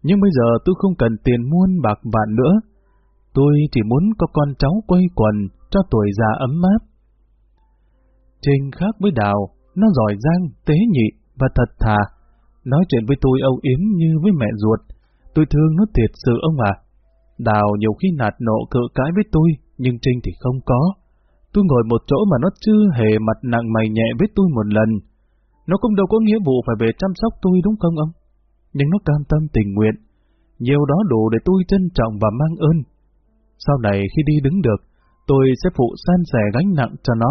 Nhưng bây giờ tôi không cần tiền muôn bạc vạn nữa. Tôi chỉ muốn có con cháu quây quần cho tuổi già ấm áp. Trinh khác với Đào, nó giỏi giang, tế nhị và thật thà. Nói chuyện với tôi âu yếm như với mẹ ruột. Tôi thương nó thiệt sự ông à. Đào nhiều khi nạt nộ cự cãi với tôi, nhưng Trinh thì không có. Tôi ngồi một chỗ mà nó chưa hề mặt nặng mày nhẹ với tôi một lần. Nó cũng đâu có nghĩa vụ phải về chăm sóc tôi đúng không ông? Nhưng nó cam tâm tình nguyện. Nhiều đó đủ để tôi trân trọng và mang ơn. Sau này khi đi đứng được, tôi sẽ phụ san sẻ gánh nặng cho nó.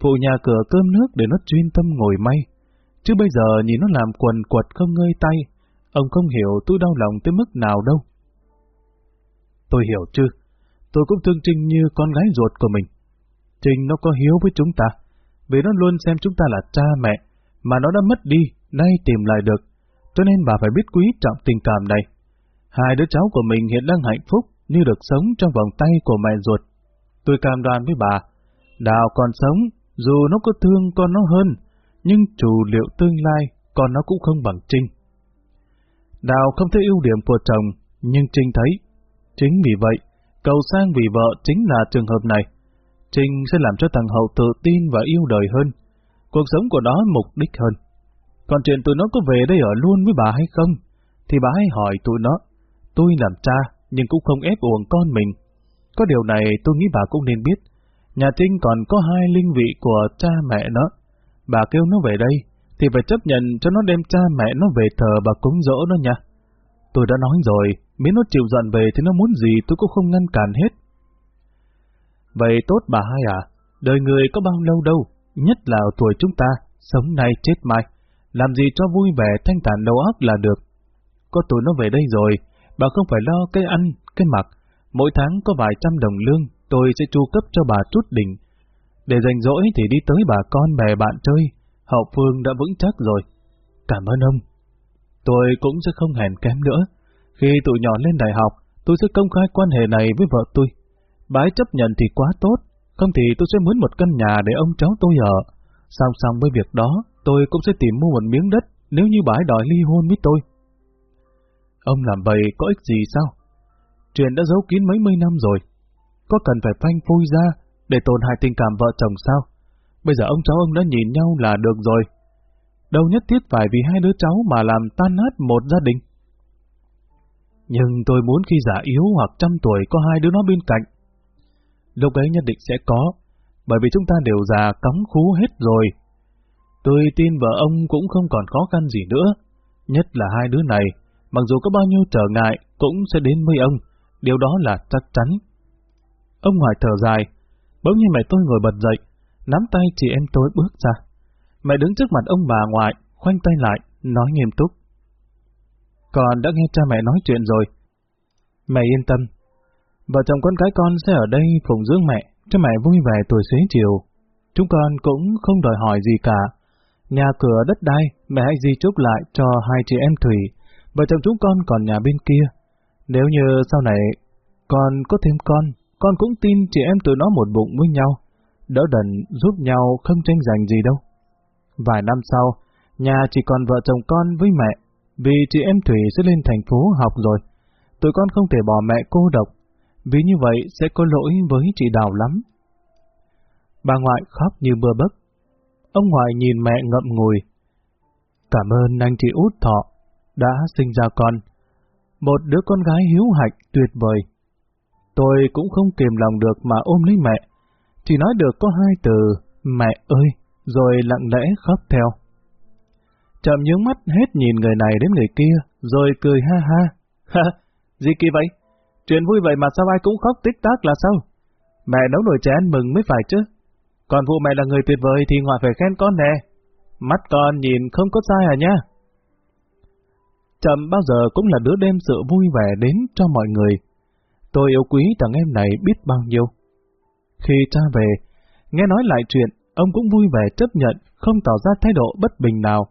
Phụ nhà cửa cơm nước để nó chuyên tâm ngồi may. Chứ bây giờ nhìn nó làm quần quật không ngơi tay, ông không hiểu tôi đau lòng tới mức nào đâu. Tôi hiểu chứ, tôi cũng thương Trinh như con gái ruột của mình. Trinh nó có hiếu với chúng ta, vì nó luôn xem chúng ta là cha mẹ, mà nó đã mất đi, nay tìm lại được, cho nên bà phải biết quý trọng tình cảm này. Hai đứa cháu của mình hiện đang hạnh phúc như được sống trong vòng tay của mẹ ruột. Tôi cam đoan với bà, Đào còn sống, dù nó có thương con nó hơn, nhưng chủ liệu tương lai con nó cũng không bằng Trinh. Đào không thấy ưu điểm của chồng, nhưng Trinh thấy. Chính vì vậy, cầu sang vì vợ chính là trường hợp này. Trinh sẽ làm cho thằng Hậu tự tin và yêu đời hơn. Cuộc sống của nó mục đích hơn. Còn chuyện tụi nó có về đây ở luôn với bà hay không, thì bà hãy hỏi tụi nó. Tôi làm cha, nhưng cũng không ép uổng con mình. Có điều này tôi nghĩ bà cũng nên biết. Nhà Trinh còn có hai linh vị của cha mẹ nó. Bà kêu nó về đây, thì phải chấp nhận cho nó đem cha mẹ nó về thờ và cúng dỗ nó nha. Tôi đã nói rồi, miễn nó chịu dọn về thì nó muốn gì tôi cũng không ngăn cản hết. Vậy tốt bà hai à, đời người có bao lâu đâu, nhất là tuổi chúng ta, sống nay chết mai, làm gì cho vui vẻ thanh thản đầu óc là được. Có tụi nó về đây rồi, bà không phải lo cái ăn, cái mặc, mỗi tháng có vài trăm đồng lương, tôi sẽ chu cấp cho bà chút đỉnh. Để rảnh rỗi thì đi tới bà con bè bạn chơi, hậu phương đã vững chắc rồi. Cảm ơn ông. Tôi cũng sẽ không hèn kém nữa. Khi tụi nhỏ lên đại học, tôi sẽ công khai quan hệ này với vợ tôi. Bà ấy chấp nhận thì quá tốt, không thì tôi sẽ mướn một căn nhà để ông cháu tôi ở. Song song với việc đó, tôi cũng sẽ tìm mua một miếng đất nếu như bà ấy đòi ly hôn với tôi. Ông làm vậy có ích gì sao? Chuyện đã giấu kín mấy mươi năm rồi. Có cần phải phanh phui ra để tổn hại tình cảm vợ chồng sao? Bây giờ ông cháu ông đã nhìn nhau là được rồi. Đâu nhất thiết phải vì hai đứa cháu mà làm tan nát một gia đình. Nhưng tôi muốn khi già yếu hoặc trăm tuổi có hai đứa nó bên cạnh. Lúc ấy nhất định sẽ có, bởi vì chúng ta đều già cống khú hết rồi. Tôi tin vợ ông cũng không còn khó khăn gì nữa, nhất là hai đứa này, mặc dù có bao nhiêu trở ngại cũng sẽ đến với ông, điều đó là chắc chắn. Ông ngoại thở dài, bỗng nhiên mẹ tôi ngồi bật dậy, nắm tay chị em tôi bước ra. Mẹ đứng trước mặt ông bà ngoại, khoanh tay lại, nói nghiêm túc. Con đã nghe cha mẹ nói chuyện rồi. Mẹ yên tâm, vợ chồng con cái con sẽ ở đây phụng dưỡng mẹ, cho mẹ vui vẻ tuổi xế chiều. Chúng con cũng không đòi hỏi gì cả. Nhà cửa đất đai, mẹ hãy di chúc lại cho hai chị em Thủy. Vợ chồng chúng con còn nhà bên kia. Nếu như sau này con có thêm con, con cũng tin chị em tụi nó một bụng với nhau. Đỡ đần giúp nhau không tranh giành gì đâu. Vài năm sau, nhà chỉ còn vợ chồng con với mẹ, vì chị em Thủy sẽ lên thành phố học rồi. Tụi con không thể bỏ mẹ cô độc, vì như vậy sẽ có lỗi với chị Đào lắm. Bà ngoại khóc như mưa bấc. Ông ngoại nhìn mẹ ngậm ngùi. Cảm ơn anh chị út thọ, đã sinh ra con. Một đứa con gái hiếu hạnh tuyệt vời. Tôi cũng không kìm lòng được mà ôm lấy mẹ. Chỉ nói được có hai từ, mẹ ơi, rồi lặng lẽ khóc theo. Chậm nhướng mắt hết nhìn người này đến người kia, rồi cười ha ha. Ha, gì kỳ vậy? Chuyện vui vậy mà sao ai cũng khóc tích tác là sao? Mẹ nấu nồi chè ăn mừng mới phải chứ. Còn vụ mẹ là người tuyệt vời thì ngoại phải khen con nè. Mắt con nhìn không có sai à nha. Chậm bao giờ cũng là đứa đem sự vui vẻ đến cho mọi người. Tôi yêu quý thằng em này biết bao nhiêu. Khi cha về, nghe nói lại chuyện, ông cũng vui vẻ chấp nhận, không tỏ ra thái độ bất bình nào.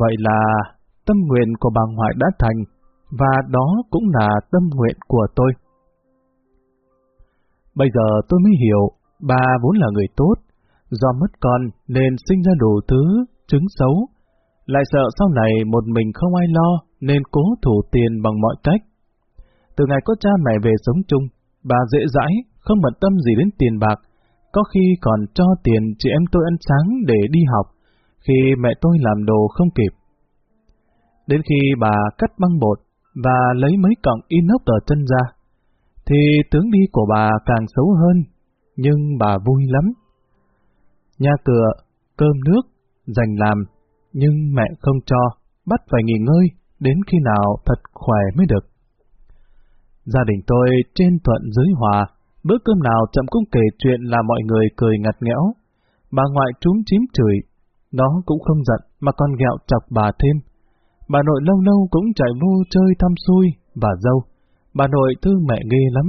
Vậy là tâm nguyện của bà ngoại đã thành, và đó cũng là tâm nguyện của tôi. Bây giờ tôi mới hiểu, bà vốn là người tốt, do mất con nên sinh ra đủ thứ, chứng xấu, lại sợ sau này một mình không ai lo nên cố thủ tiền bằng mọi cách. Từ ngày có cha mẹ về sống chung, bà dễ dãi, không bận tâm gì đến tiền bạc, có khi còn cho tiền chị em tôi ăn sáng để đi học, khi mẹ tôi làm đồ không kịp. Đến khi bà cắt băng bột và lấy mấy cọng inox ở chân ra, thì tướng đi của bà càng xấu hơn, nhưng bà vui lắm. Nhà cửa, cơm nước, dành làm, nhưng mẹ không cho, bắt phải nghỉ ngơi, đến khi nào thật khỏe mới được. Gia đình tôi trên thuận dưới hòa, bữa cơm nào chậm cũng kể chuyện là mọi người cười ngặt nghẽo. Bà ngoại trúng chím chửi, nó cũng không giận mà còn ghẹo chọc bà thêm. Bà nội lâu lâu cũng chạy vô chơi thăm xui và dâu. Bà nội thương mẹ ghê lắm.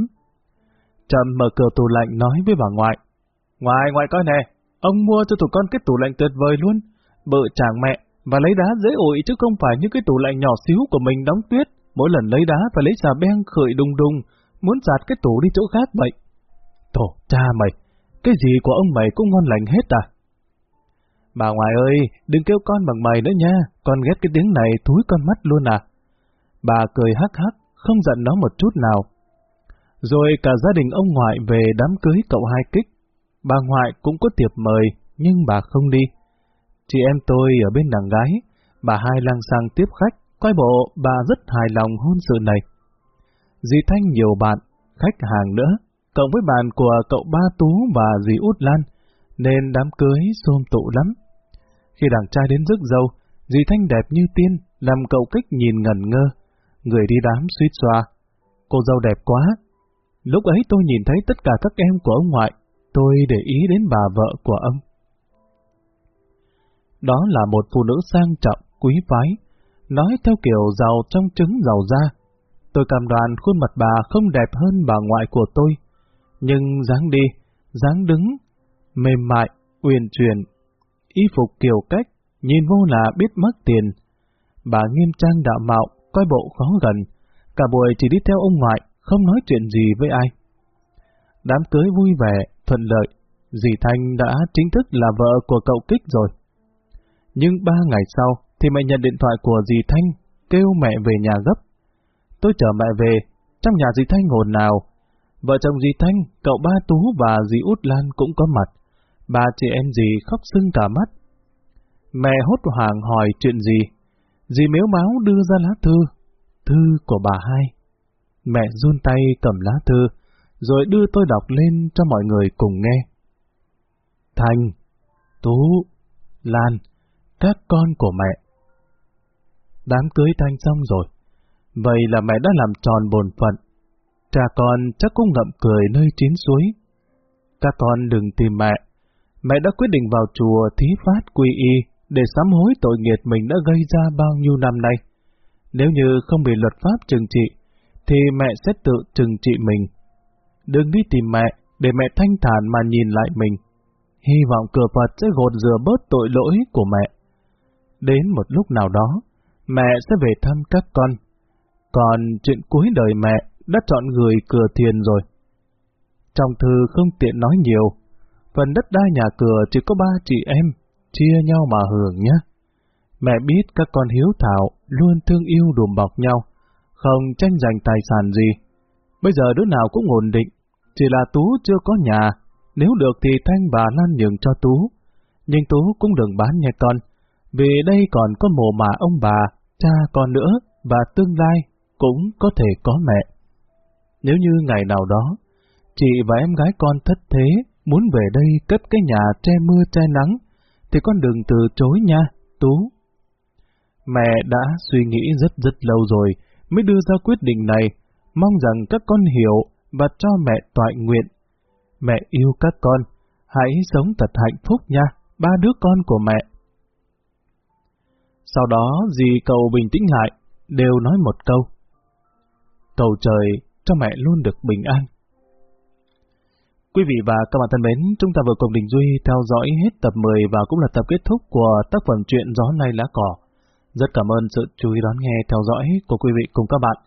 Chậm mở cửa tủ lạnh nói với bà ngoại. Ngoại, ngoại coi nè, ông mua cho tụi con cái tủ lạnh tuyệt vời luôn. Bự chàng mẹ, và lấy đá dễ ủi chứ không phải những cái tủ lạnh nhỏ xíu của mình đóng tuyết. Mỗi lần lấy đá phải lấy xà beng khởi đùng đùng, muốn giạt cái tủ đi chỗ khác vậy. Tổ, cha mày, cái gì của ông mày cũng ngon lành hết à? Bà ngoại ơi, đừng kêu con bằng mày nữa nha, con ghét cái tiếng này thúi con mắt luôn à. Bà cười hắc hắc, không giận nó một chút nào. Rồi cả gia đình ông ngoại về đám cưới cậu hai kích. Bà ngoại cũng có tiệp mời, nhưng bà không đi. Chị em tôi ở bên đằng gái, bà hai lang sang tiếp khách, coi bộ bà rất hài lòng hôn sự này. Dì Thanh nhiều bạn, khách hàng nữa, cộng với bạn của cậu Ba Tú và dì Út Lan, nên đám cưới xôm tụ lắm. Khi đàn trai đến rước dâu, dì Thanh đẹp như tiên, làm cậu kích nhìn ngẩn ngơ, người đi đám suýt xoa. Cô dâu đẹp quá. Lúc ấy tôi nhìn thấy tất cả các em của ông ngoại, tôi để ý đến bà vợ của ông. Đó là một phụ nữ sang trọng, quý phái, nói theo kiểu giàu trong trứng giàu da. Tôi cảm đoàn khuôn mặt bà không đẹp hơn bà ngoại của tôi, nhưng dáng đi, dáng đứng, mềm mại, uyển chuyển, y phục kiểu cách, nhìn vô là biết mất tiền. Bà nghiêm trang đạo mạo, coi bộ khó gần, cả buổi chỉ đi theo ông ngoại, không nói chuyện gì với ai. Đám cưới vui vẻ, thuận lợi, dì Thanh đã chính thức là vợ của cậu Kích rồi. Nhưng ba ngày sau thì mẹ nhận điện thoại của dì Thanh, kêu mẹ về nhà gấp. Tôi chở mẹ về, trong nhà dì Thanh ngồn nào. Vợ chồng dì Thanh, cậu ba Tú và dì Út Lan cũng có mặt. Ba chị em dì khóc sưng cả mắt. Mẹ hốt hoảng hỏi chuyện gì. Dì miếu máu đưa ra lá thư. Thư của bà hai. Mẹ run tay cầm lá thư, rồi đưa tôi đọc lên cho mọi người cùng nghe. Thanh, Tú, Lan, các con của mẹ. Đám cưới thanh xong rồi, vậy là mẹ đã làm tròn bổn phận. Cha con chắc cũng ngậm cười nơi chín suối. Các con đừng tìm mẹ. Mẹ đã quyết định vào chùa thí phát quy y để sám hối tội nghiệt mình đã gây ra bao nhiêu năm nay. Nếu như không bị luật pháp trừng trị, thì mẹ sẽ tự trừng trị mình. Đừng đi tìm mẹ, để mẹ thanh thản mà nhìn lại mình. hy vọng cửa Phật sẽ gột rửa bớt tội lỗi của mẹ. Đến một lúc nào đó, mẹ sẽ về thăm các con. Còn chuyện cuối đời mẹ đã chọn người cửa thiền rồi. Trong thư không tiện nói nhiều, phần đất đai nhà cửa chỉ có ba chị em, chia nhau mà hưởng nhé. Mẹ biết các con hiếu thảo, luôn thương yêu đùm bọc nhau, không tranh giành tài sản gì. Bây giờ đứa nào cũng ổn định, chỉ là Tú chưa có nhà, nếu được thì Thanh bà Lan nhường cho Tú. Nhưng Tú cũng đừng bán nha con, vì đây còn có mồ mà ông bà, cha con nữa, và tương lai cũng có thể có mẹ. Nếu như ngày nào đó, chị và em gái con thất thế muốn về đây cất cái nhà che mưa che nắng, thì con đừng từ chối nha, Tú. Mẹ đã suy nghĩ rất rất lâu rồi mới đưa ra quyết định này, mong rằng các con hiểu và cho mẹ toại nguyện. Mẹ yêu các con, hãy sống thật hạnh phúc nha, ba đứa con của mẹ. Sau đó dì cậu bình tĩnh lại, đều nói một câu. Cầu trời cho mẹ luôn được bình an. Quý vị và các bạn thân mến, chúng ta vừa cùng Đình Duy theo dõi hết tập 10 và cũng là tập kết thúc của tác phẩm truyện Gió Nay Lá Cỏ. Rất cảm ơn sự chú ý đón nghe theo dõi của quý vị cùng các bạn.